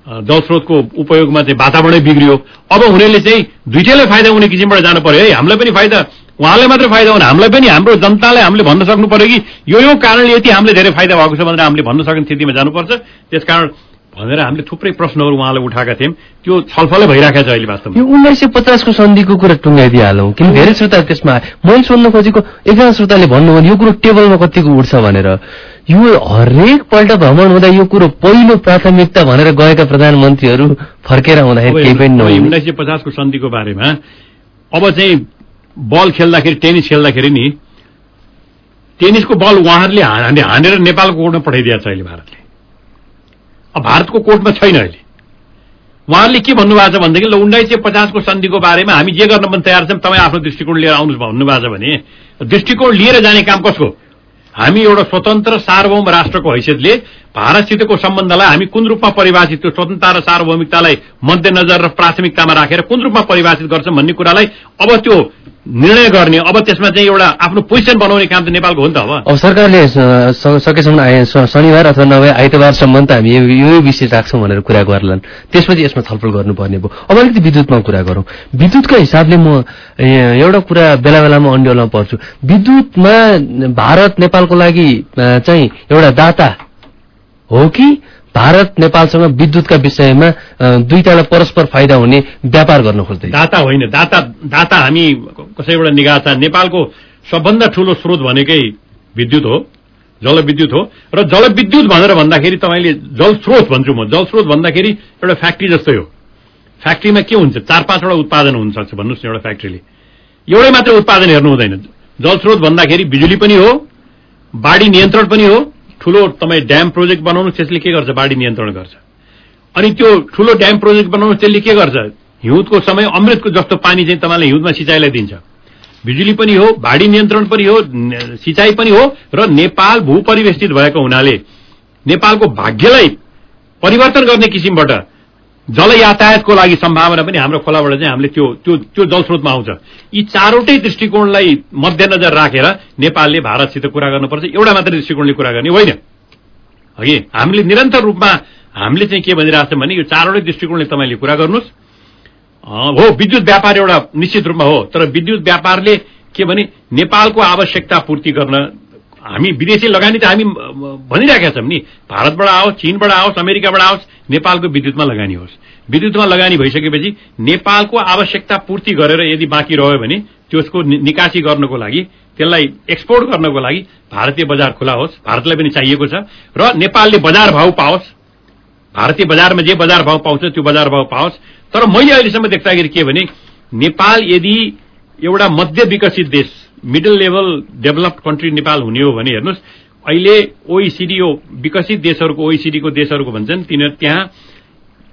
जलस्रोतको उपयोगमा चाहिँ वातावरणै बिग्रियो। अब हुनेले चाहिँ दुइटैलाई फाइदा हुने किसिमबाट जानु पर्यो है। हामीलाई पनि फाइदा उहाँलाई मात्रै फाइदा हुने हामीलाई पनि हाम्रो जनतालाई हामीले भन्न सक्नु पर्यो कि यो यो कारणले यति हामीले धेरै फाइदा भएको छ भनेर हामीले भन्न सक्ने स्थितिमा जानुपर्छ। त्यसकारण भनेर हामीले थुप्रै प्रश्नहरू उहाँलाई उठाएका थियौँ। त्यो छलफलै भइरहेको छ अहिले वास्तवमा। यो उन्नाइस सय पचासको सन्धिको कुरा टुङ्गाइदिइहालौँ किन धेरै श्रोता त्यसमा मैले सोध्न खोजेको एकजना श्रोताले भन्नुभयो यो कुरो टेबलमा कतिको उठ्छ भनेर। यो हरेक पल्ट भ्रमण हुँदा यो कुरो पहिलो प्राथमिकता भनेर गएका प्रधानमन्त्रीहरू फर्केर आउँदाखेरि केही पनि नहुने। उन्नाइस सय पचासको सन्धिको बारेमा अब चाहिँ बल खेल्दाखेरि टेनिस खेल्दाखेरि नि टेनिसको बल उहाँहरूले हानेर नेपालको कोर्टमा पठाइदिएको छ अहिले भारतले। अब भारतको कोर्टमा छैन अहिले। उहाँहरूले के भन्नुभएको छ भनेदेखि ल उन्नाइस सय पचासको सन्धिको बारेमा हामी जे गर्न पनि तयार छौँ तपाईँ आफ्नो दृष्टिकोण लिएर आउनुहोस् भन्नुभएको छ भने दृष्टिकोण लिएर जाने काम कसको? हामी एउटा स्वतन्त्र सार्वभौम राष्ट्रको हैसियतले भारतसितको सम्बन्धलाई हामी कुन रूपमा परिभाषित त्यो स्वतन्त्रता र सार्वभौमिकतालाई मध्यनजर र प्राथमिकतामा राखेर कुन रूपमा परिभाषित गर्छौँ भन्ने कुरालाई अब त्यो निर्णय गर्ने अब त्यसमा चाहिँ एउटा आफ्नो पोजिसन बनाउने काम त नेपालको हो नि त अब। सरकारले सकेसम्म शनिबार अथवा नभए आइतबारसम्म त हामी यो विषय राख्छौँ भनेर कुरा गर्लान्। त्यसपछि यसमा छलफल गर्नुपर्ने भयो। अब अलिकति विद्युतमा कुरा गरौँ। विद्युतको हिसाबले म एउटा कुरा बेला बेलामा अन्ड्याउन पर्छु। विद्युतमा भारत नेपालको लागि चाहिँ एउटा दाता हो कि भारत नेपालसँग विद्युतका विषयमा दुईटालाई परस्पर फाइदा हुने व्यापार गर्न खोज्दै दाता होइन दाता दाता हामी कसैबाट निगाह छ नेपालको सबभन्दा ठूलो स्रोत भनेकै विद्युत हो जलविद्युत हो र जलविद्युत भनेर भन्दाखेरि तपाईँले जल स्रोत भन्छु म। जल स्रोत भन्दाखेरि एउटा फ्याक्ट्री जस्तै हो। फ्याक्ट्रीमा के हुन्छ? चार पाँचवटा उत्पादन हुन सक्छ भन्नुहोस् न एउटा फ्याक्ट्रीले। एउटै मात्रै उत्पादन हेर्नु हुँदैन। जल स्रोत भन्दाखेरि बिजुली पनि हो बाढी नियन्त्रण पनि हो ठुलो तपाईँ ड्याम प्रोजेक्ट बनाउनु त्यसले के गर्छ? बाढी नियन्त्रण गर्छ। अनि त्यो ठुलो ड्याम प्रोजेक्ट बनाउनु त्यसले के गर्छ? हिउँदको समय अमृतको जस्तो पानी चाहिँ तपाईँलाई हिउँदमा सिँचाइलाई दिन्छ। बिजुली पनि हो भाडी नियन्त्रण पनि हो सिँचाइ पनि हो र नेपाल भूपरिवेष्टित भएको हुनाले नेपालको भाग्यलाई परिवर्तन गर्ने किसिमबाट जल यातायातको लागि सम्भावना पनि हाम्रो खोलाबाट चाहिँ हामीले त्यो त्यो त्यो जलस्रोतमा आउँछ। यी चारवटै दृष्टिकोणलाई मध्यनजर राखेर नेपालले भारतसित कुरा गर्नुपर्छ। एउटा मात्रै दृष्टिकोणले कुरा गर्ने होइन। अघि हामीले निरन्तर रूपमा हामीले चाहिँ के भनिरहेको छौँ भने यो चारवटै दृष्टिकोणले तपाईँले कुरा गर्नुहोस्। हो विद्युत व्यापार एउटा निश्चित रूपमा हो तर विद्युत व्यापारले के भने नेपालको आवश्यकता पूर्ति गर्न हामी विदेशी लगानी त हामी भनिरहेका छौँ नि। भारतबाट आओस् चीनबाट आओस् अमेरिकाबाट आओस् नेपालको विद्युतमा लगानी होस्। विद्युतमा लगानी भइसकेपछि नेपालको आवश्यकता पूर्ति गरेर यदि बाँकी रह्यो भने त्यसको निकासी गर्नको लागि त्यसलाई एक्सपोर्ट गर्नको लागि भारतीय बजार खुला होस्। भारतलाई पनि चाहिएको छ। र नेपालले बजार भाव पाओस्। भारतीय बजारमा जे बजार भाव पाउँछ त्यो बजार भाव पाओस्। तर मैले अहिलेसम्म देख्दाखेरि के भने नेपाल यदि एउटा मध्य विकसित देश middle level developed country Nepal हुने हो भने हेर्नुहोस् अहिले ओइसिडी यो विकसित देशहरूको ओइसिडीको देशहरूको भन्छन् तिनीहरू त्यहाँ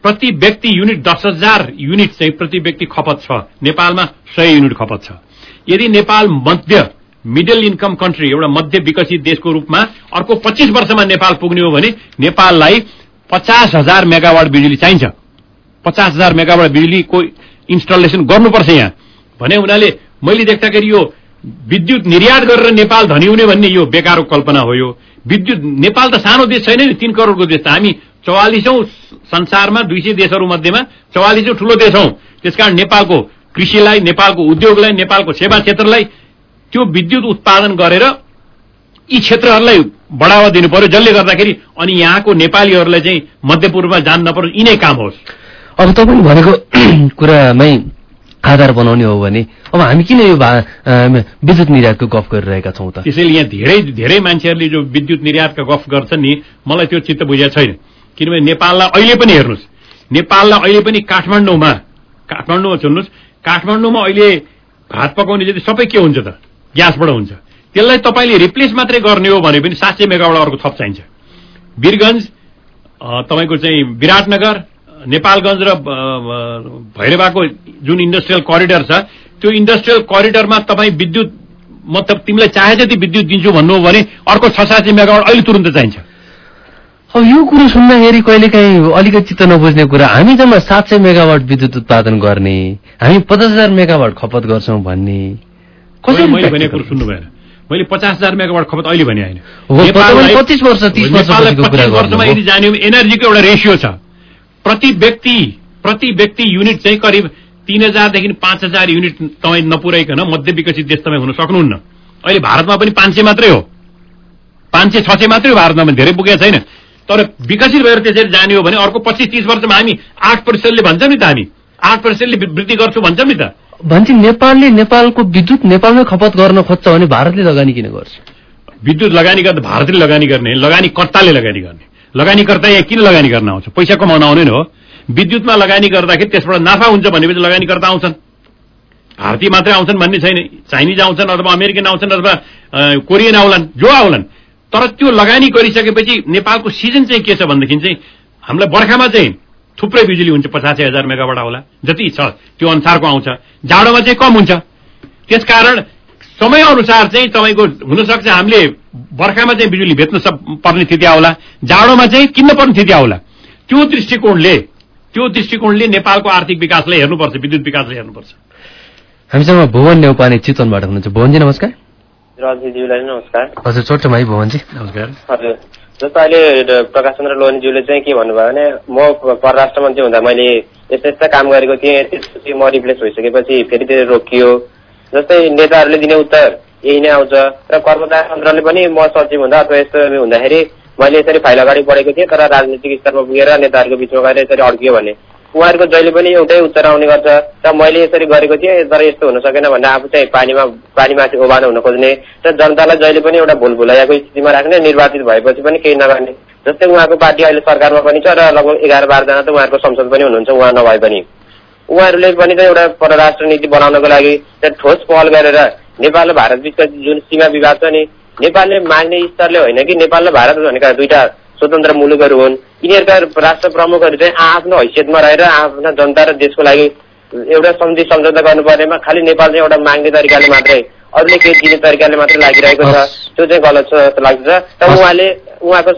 प्रति व्यक्ति युनिट दस हजार युनिट चाहिँ प्रति व्यक्ति खपत छ। नेपालमा सय युनिट खपत छ। यदि नेपाल मध्य मिडल इन्कम कन्ट्री एउटा मध्य विकसित देशको रूपमा अर्को पच्चिस वर्षमा नेपाल पुग्ने हो भने नेपाललाई पचास हजार मेगावाट बिजुली चाहिन्छ। पचास हजार मेगावाट बिजुलीको इन्स्टलेसन गर्नुपर्छ यहाँ। भने हुनाले मैले देख्दाखेरि यो विद्युत निर्यात गरेर नेपाल धनी हुने भन्ने यो बेकारको कल्पना हो यो। विद्युत नेपाल त सानो देश छैन नि तीन करोडको देश त। हामी चौवालिसौँ संसारमा दुई सय देशहरू मध्येमा चौवालिसौँ ठूलो देश हौ। त्यसकारण नेपालको कृषिलाई नेपालको उद्योगलाई नेपालको सेवा क्षेत्रलाई त्यो विद्युत उत्पादन गरेर यी क्षेत्रहरूलाई बढावा दिनु पर्यो। जसले गर्दाखेरि अनि यहाँको नेपालीहरूलाई चाहिँ मध्यपूर्वमा जान नपरोस् यिनै काम होस्। अब तपाईँले भनेको (clears throat) कुरामै आधार बनाउने हो भने अब हामी किन यो विद्युत निर्यातको गफ गरिरहेका छौँ त? त्यसैले यहाँ धेरै धेरै मान्छेहरूले जो विद्युत निर्यातका गफ गर्छन् नि मलाई त्यो चित्त बुझेको छैन। किनभने नेपाललाई अहिले पनि हेर्नुहोस्। नेपाललाई अहिले पनि काठमाडौँमा काठमाडौँमा सुन्नुहोस् काठमाडौँमा अहिले भात पकाउने जति सबै के हुन्छ त? ग्यासबाट हुन्छ। त्यसलाई तपाईँले रिप्लेस मात्रै गर्ने हो भने पनि सात सय मेगावाट अर्को थप चाहिन्छ। वीरगंज तपाईँको चाहिँ विराटनगर नेपालगञ्ज र भैरवाको जुन इन्डस्ट्रियल करिडर छ त्यो इन्डस्ट्रियल करिडरमा तपाईँ विद्युत मतलब तिमीलाई चाहे जति विद्युत दिन्छु भन्नु हो भने अर्को छ सात सय मेगावाट अहिले तुरन्त चाहिन्छ। अब यो कुरो सुन्दाखेरि कहिलेकाहीँ अलिकति चित्त नबुझ्ने कुरा हामी जम्मा सात सय मेगावाट विद्युत उत्पादन गर्ने हामी पचास हजार मेगावाट खपत गर्छौँ भन्ने। कसरी मैले भने practical? कुरो सुन्नु भएन मैले पचास हजार मेगावाट खपत अहिले भने होइन। 25 वर्ष, 30 नेपाललाई वर्षपछिको कुरा 25 वर्षमा। यदि जाने एनर्जीको एउटा रेसियो छ। प्रति व्यक्ति प्रति व्यक्ति युनिट चाहिँ करिब तीन हजारदेखि पाँच हजार युनिट तपाईँ नपुर्याइकन मध्य विकसित देश तपाईँ हुन सक्नुहुन्न। अहिले भारतमा पनि पाँच सय मात्रै हो। पाँच सय छ सय मात्रै हो भारतमा पनि धेरै पुगेको छैन। तर विकसित भएर त्यसरी जाने हो भने अर्को पच्चिस तिस वर्षमा हामी आठ प्रतिशतले भन्छौँ नि त हामी। आठ प्रतिशतले वृद्धि गर्छौँ भन्छौँ नि त। भन्छ नेपालले नेपालको विद्युत नेपालमै खपत गर्न खोज्छ भने भारतले लगानी किन गर्छ? विद्युत लगानी गर्दा भारतले लगानी गर्ने लगानीकर्ताले लगानी गर्ने। लगानीकर्ता यहाँ किन लगानी गर्न आउँछ? पैसा कमाउन आउने नै हो। विद्युतमा लगानी गर्दाखेरि त्यसबाट नाफा हुन्छ भनेपछि लगानीकर्ता आउँछन्। भारतीय मात्रै आउँछन् भन्ने छैन। चाइनिज आउँछन् अथवा अमेरिकन आउँछन् अथवा कोरियन आउलान् जो आउलान्। तर त्यो लगानी गरिसकेपछि नेपालको सिजन चाहिँ के छ भनेदेखि चाहिँ हामीलाई बर्खामा चाहिँ थुप्रै बिजुली हुन्छ पचासी हजार मेगावाट आउला। जति छ त्यो अनुसारको आउँछ। जाडोमा चाहिँ कम हुन्छ। त्यसकारण समय अनुसार चाहिँ तपाईँको हुनसक्छ हामीले बर्खामा चाहिँ बिजुली बेच्न पर्ने स्थिति आउला। जाडोमा चाहिँ किन्न पर्ने स्थिति आउला। त्यो दृष्टिकोणले त्यो दृष्टिकोणले नेपालको आर्थिक विकासलाई हेर्नुपर्छ विद्युत विकासलाई हेर्नुपर्छ। हामीसँग भुवन नेउपाने चितवनबाट हुनुहुन्छ। भुवनजी नमस्कार। नमस्कार। हजुर छोटो भाइ भुवनजी। नमस्कार। हजुर। जस्तो अहिले प्रकाश चन्द्र लोहनीज्यूले चाहिँ के भन्नुभयो भने म परराष्ट्र मन्त्री हुँदा मैले यस्ता यस्ता काम गरेको थिएँ त्यसपछि म रिप्लेस भइसकेपछि फेरि त्यो रोकियो। जस्तै नेताहरूले दिने उत्तर। यही नै आउँछ। र कर्मचारी तन्त्रले पनि म सचिव हुँदा अथवा यस्तो हुँदाखेरि मैले यसरी फाइल अगाडि बढेको थिएँ तर राजनीतिक स्तरमा पुगेर नेताहरूको बिचमा गएर यसरी अड्कियो भने उहाँहरूको जहिले पनि एउटै उत्तर आउने गर्छ। र मैले यसरी गरेको थिएँ तर यस्तो हुन सकेन भने आफू चाहिँ पानीमा पानीमाथि ओभानो हुन खोज्ने र जनतालाई जहिले पनि एउटा भुल भुलाइएको स्थितिमा राख्ने निर्वाचित भएपछि पनि केही नगर्ने। जस्तै उहाँको पार्टी अहिले सरकारमा पनि छ र लगभग एघार बाह्रजना त उहाँहरूको संसद पनि हुनुहुन्छ उहाँ नभए पनि। उहाँहरूले पनि त एउटा परराष्ट्र नीति बनाउनको लागि ठोस पहल गरेर नेपाल र भारत बिचको जुन सीमा विवाद छ नि नेपालले माग्ने स्तरले होइन कि नेपाल र भारत भनेका दुईटा स्वतन्त्र मुलुकहरू हुन्। यिनीहरूका राष्ट्र प्रमुखहरू चाहिँ आफ्नो हैसियतमा रहेर आफ्ना जनता र देशको लागि एउटा सन्धि सम्झौता गर्नु पर्नेमा खालि नेपाल चाहिँ एउटा माग्ने तरिकाले मात्रै अरूले केही दिने तरिकाले मात्रै लागिरहेको छ। त्यो चाहिँ गलत छ जस्तो लाग्छ। तर उहाँले उहाँको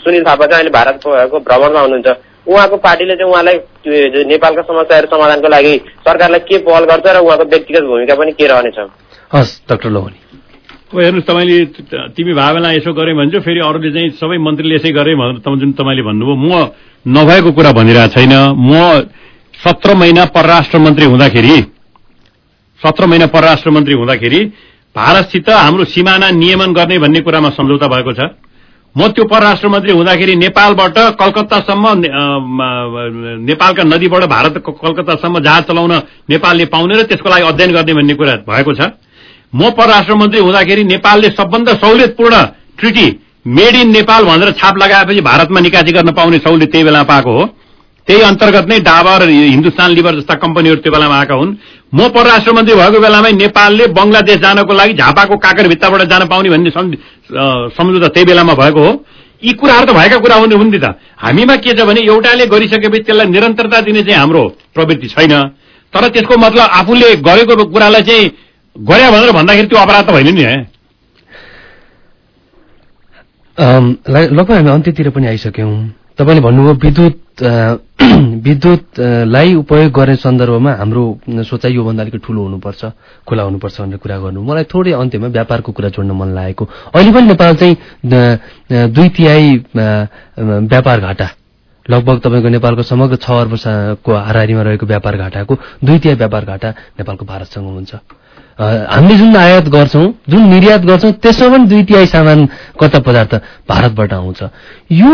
सुनिल थापा चाहिँ अहिले भारतको भ्रमणमा हुनुहुन्छ। उहाँको पार्टीले चाहिँ उहाँलाई नेपालका समस्याहरू समाधानको लागि सरकारलाई के पहल गर्छ र उहाँको व्यक्तिगत भूमिका पनि के रहनेछ? हस् डाक्टर लोहनी। अब हेर्नुहोस् तपाईँले तिमी बेला यसो गरे भन्छ फेरि अरूले चाहिँ सबै मन्त्रीले यसै गरे भनेर जुन तपाईँले भन्नुभयो म नभएको कुरा भनिरहेको छैन। म सत्र महिना परराष्ट्र मन्त्री हुँदाखेरि सत्र महिना परराष्ट्र मन्त्री हुँदाखेरि भारतसित हाम्रो सिमाना नियमन गर्ने भन्ने कुरामा सम्झौता भएको छ। म त्यो परराष्ट्र मन्त्री हुँदाखेरि नेपालबाट कलकत्तासम्म नेपालका नदीबाट भारतको कलकत्तासम्म जहाज चलाउन नेपालले पाउने र त्यसको लागि अध्ययन गर्ने भन्ने कुरा भएको छ। म परराष्ट्र मन्त्री हुँदाखेरि नेपालले सबभन्दा सहुलियतपूर्ण ट्रिटी मेड इन नेपाल भनेर छाप लगाएपछि भारतमा निकासी गर्न पाउने सहुलियत त्यही बेला पाएको हो। त्यही अन्तर्गत नै डाबर हिन्दुस्तान लिभर जस्ता कम्पनीहरू त्यो बेलामा आएका हुन्। म परराष्ट्र मन्त्री भएको बेलामै नेपालले बंगलादेश जानको लागि झापाको काकर भित्ताबाट जान पाउने भन्ने सम्झौता त्यही बेलामा भएको हो। यी कुराहरू त भएका कुरा हुन् हुन् नि त। हामीमा के छ भने एउटाले गरिसकेपछि त्यसलाई निरन्तरता दिने चाहिँ हाम्रो प्रवृत्ति छैन। तर त्यसको मतलब आफूले गरेको कुरालाई चाहिँ गरे भनेर भन्दाखेरि त्यो अपराध त होइन नि लगभग हामी अन्त्यतिर पनि आइसक्यौं। तपाईँले भन्नुभयो विद्युत (clears throat) विद्युतलाई उपयोग गर्ने सन्दर्भमा हाम्रो सोचाइ योभन्दा अलिकति ठूलो हुनुपर्छ खुला हुनुपर्छ भनेर कुरा गर्नु। मलाई थोरै अन्त्यमा व्यापारको कुरा जोड्न मन लागेको। अहिले पनि नेपाल चाहिँ दुई तिहाई व्यापार घाटा। लगभग तपाईँको नेपालको समग्र छ अर्बको हाराहारीमा रहेको व्यापार घाटाको दुई तिहाई व्यापार घाटा नेपालको भारतसँग हुन्छ। हामीले जुन आयात गर्छौं जुन निर्यात गर्छौं त्यसमा पनि दुई तिहाई सामान कच्चा पदार्थ भारतबाट आउँछ। यो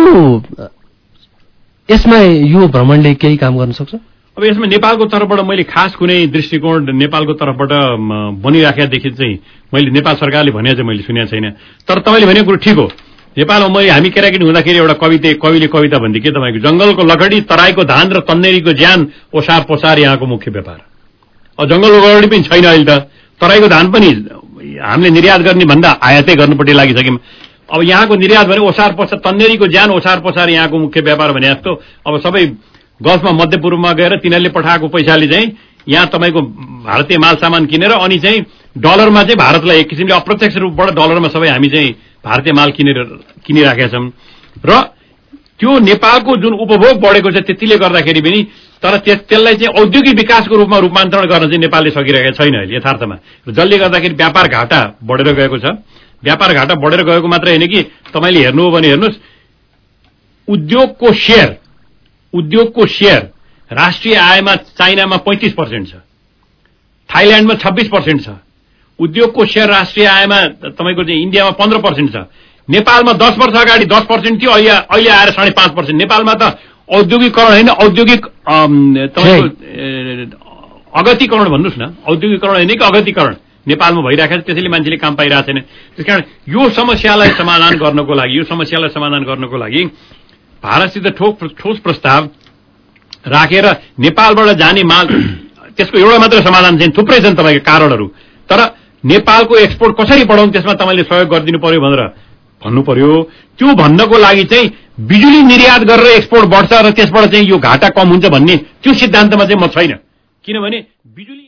यसमा यो भ्रमणले केही काम गर्न सक्छ? अब यसमा नेपालको तर्फबाट मैले खास कुनै दृष्टिकोण नेपालको तर्फबाट बनिराखेदेखि चाहिँ मैले नेपाल सरकारले भने चाहिँ मैले सुनेको छैन। तर तपाईँले भनेको कुरो ठिक हो। नेपालमा मैले हामी केटाकेटी हुँदाखेरि एउटा कविता कविले कविता भन्थे। के तपाईँको? जंगलको लकडी तराईको धान र तन्नेरीको ज्यान ओसार पोसार यहाँको मुख्य व्यापार। जंगलको लकडी पनि छैन अहिले त। तराईको धान पनि हामीले निर्यात गर्ने भन्दा आयातै गर्नुपट्टि लागिसक्यौँ। अब यहाँको निर्यात भने ओसार पोसार तन्नेरीको ज्यान ओसार पोसार यहाँको मुख्य व्यापार भने जस्तो। अब सबै गल्फमा मध्यपूर्वमा गएर तिनीहरूले पठाएको पैसाले चाहिँ यहाँ तपाईँको भारतीय माल सामान किनेर अनि चाहिँ डलरमा चाहिँ भारतलाई एक किसिमले अप्रत्यक्ष रूपबाट डलरमा सबै हामी चाहिँ भारतीय माल किनेर किनिराखेका छौँ। र त्यो नेपालको जुन उपभोग बढेको छ त्यतिले गर्दाखेरि पनि तर त्यस त्यसलाई चाहिँ औद्योगिक विकासको रूपमा रूपान्तरण गर्न चाहिँ नेपालले सकिरहेको छैन अहिले यथार्थमा। जसले गर्दाखेरि व्यापार घाटा बढेर गएको छ। व्यापार घाटा बढेर गएको मात्रै होइन कि तपाईँले हेर्नु हो भने हेर्नुहोस् उद्योगको सेयर उद्योगको सेयर राष्ट्रिय आयमा चाइनामा पैंतिस पर्सेन्ट छ। थाइल्याण्डमा छब्बिस पर्सेन्ट छ। उद्योगको सेयर राष्ट्रिय आयमा तपाईँको चाहिँ इन्डियामा पन्ध्र पर्सेन्ट छ। नेपालमा दस वर्ष अगाडि दस पर्सेन्ट थियो अहिले अहिले आएर साढे पाँच पर्सेन्ट। नेपालमा त औद्योगिकरण होइन औद्योगिक तपाईँको अगतिकरण भन्नुहोस् न। औद्योगिकरण होइन कि अगतिकरण? नेपालमा भइरहेको छ त्यसैले मान्छेले काम पाइरहेको छैन। त्यसकारण यो समस्यालाई समाधान गर्नको लागि यो समस्यालाई समाधान गर्नको लागि भारतसित ठोस ठोस प्रस्ताव राखेर नेपालबाट जाने माल (clears throat) त्यसको एउटा मात्र समाधान चाहिँ थुप्रै छन् तपाईँको कारणहरू। तर नेपालको एक्सपोर्ट कसरी बढाउनु त्यसमा तपाईँले सहयोग गरिदिनु पर्यो भनेर भन्नु पर्यो। त्यो भन्नको लागि चाहिँ बिजुली निर्यात गरेर एक्सपोर्ट बढ्छ र त्यसबाट चाहिँ यो घाटा कम हुन्छ भन्ने त्यो सिद्धान्तमा चाहिँ म छैन। किनभने बिजुली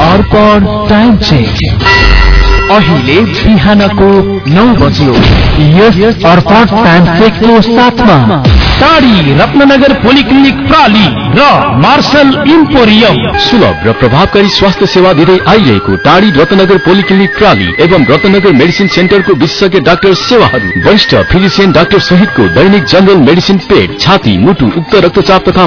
अर्पण टाइम चेक अहिले बिहानको नौ बज्यो। यस अर्पण साथमा टाढी रत्ननगर पोलिक्लिनिक प्राली र मार्शल इम्पोरियम। सुलभ र प्रभावकारी स्वास्थ्य सेवा दिँदै आइरहेको टाढी रत्नगर पोलिक्लिनिक प्राली एवं रत्नगर मेडिसिन सेन्टरको विशेषज्ञ डाक्टर सेवाहरू वरिष्ठ फिजिसियन डाक्टर सहितको दैनिक जनरल मेडिसिन पेट छाती मुटु उक्त रक्तचाप तथा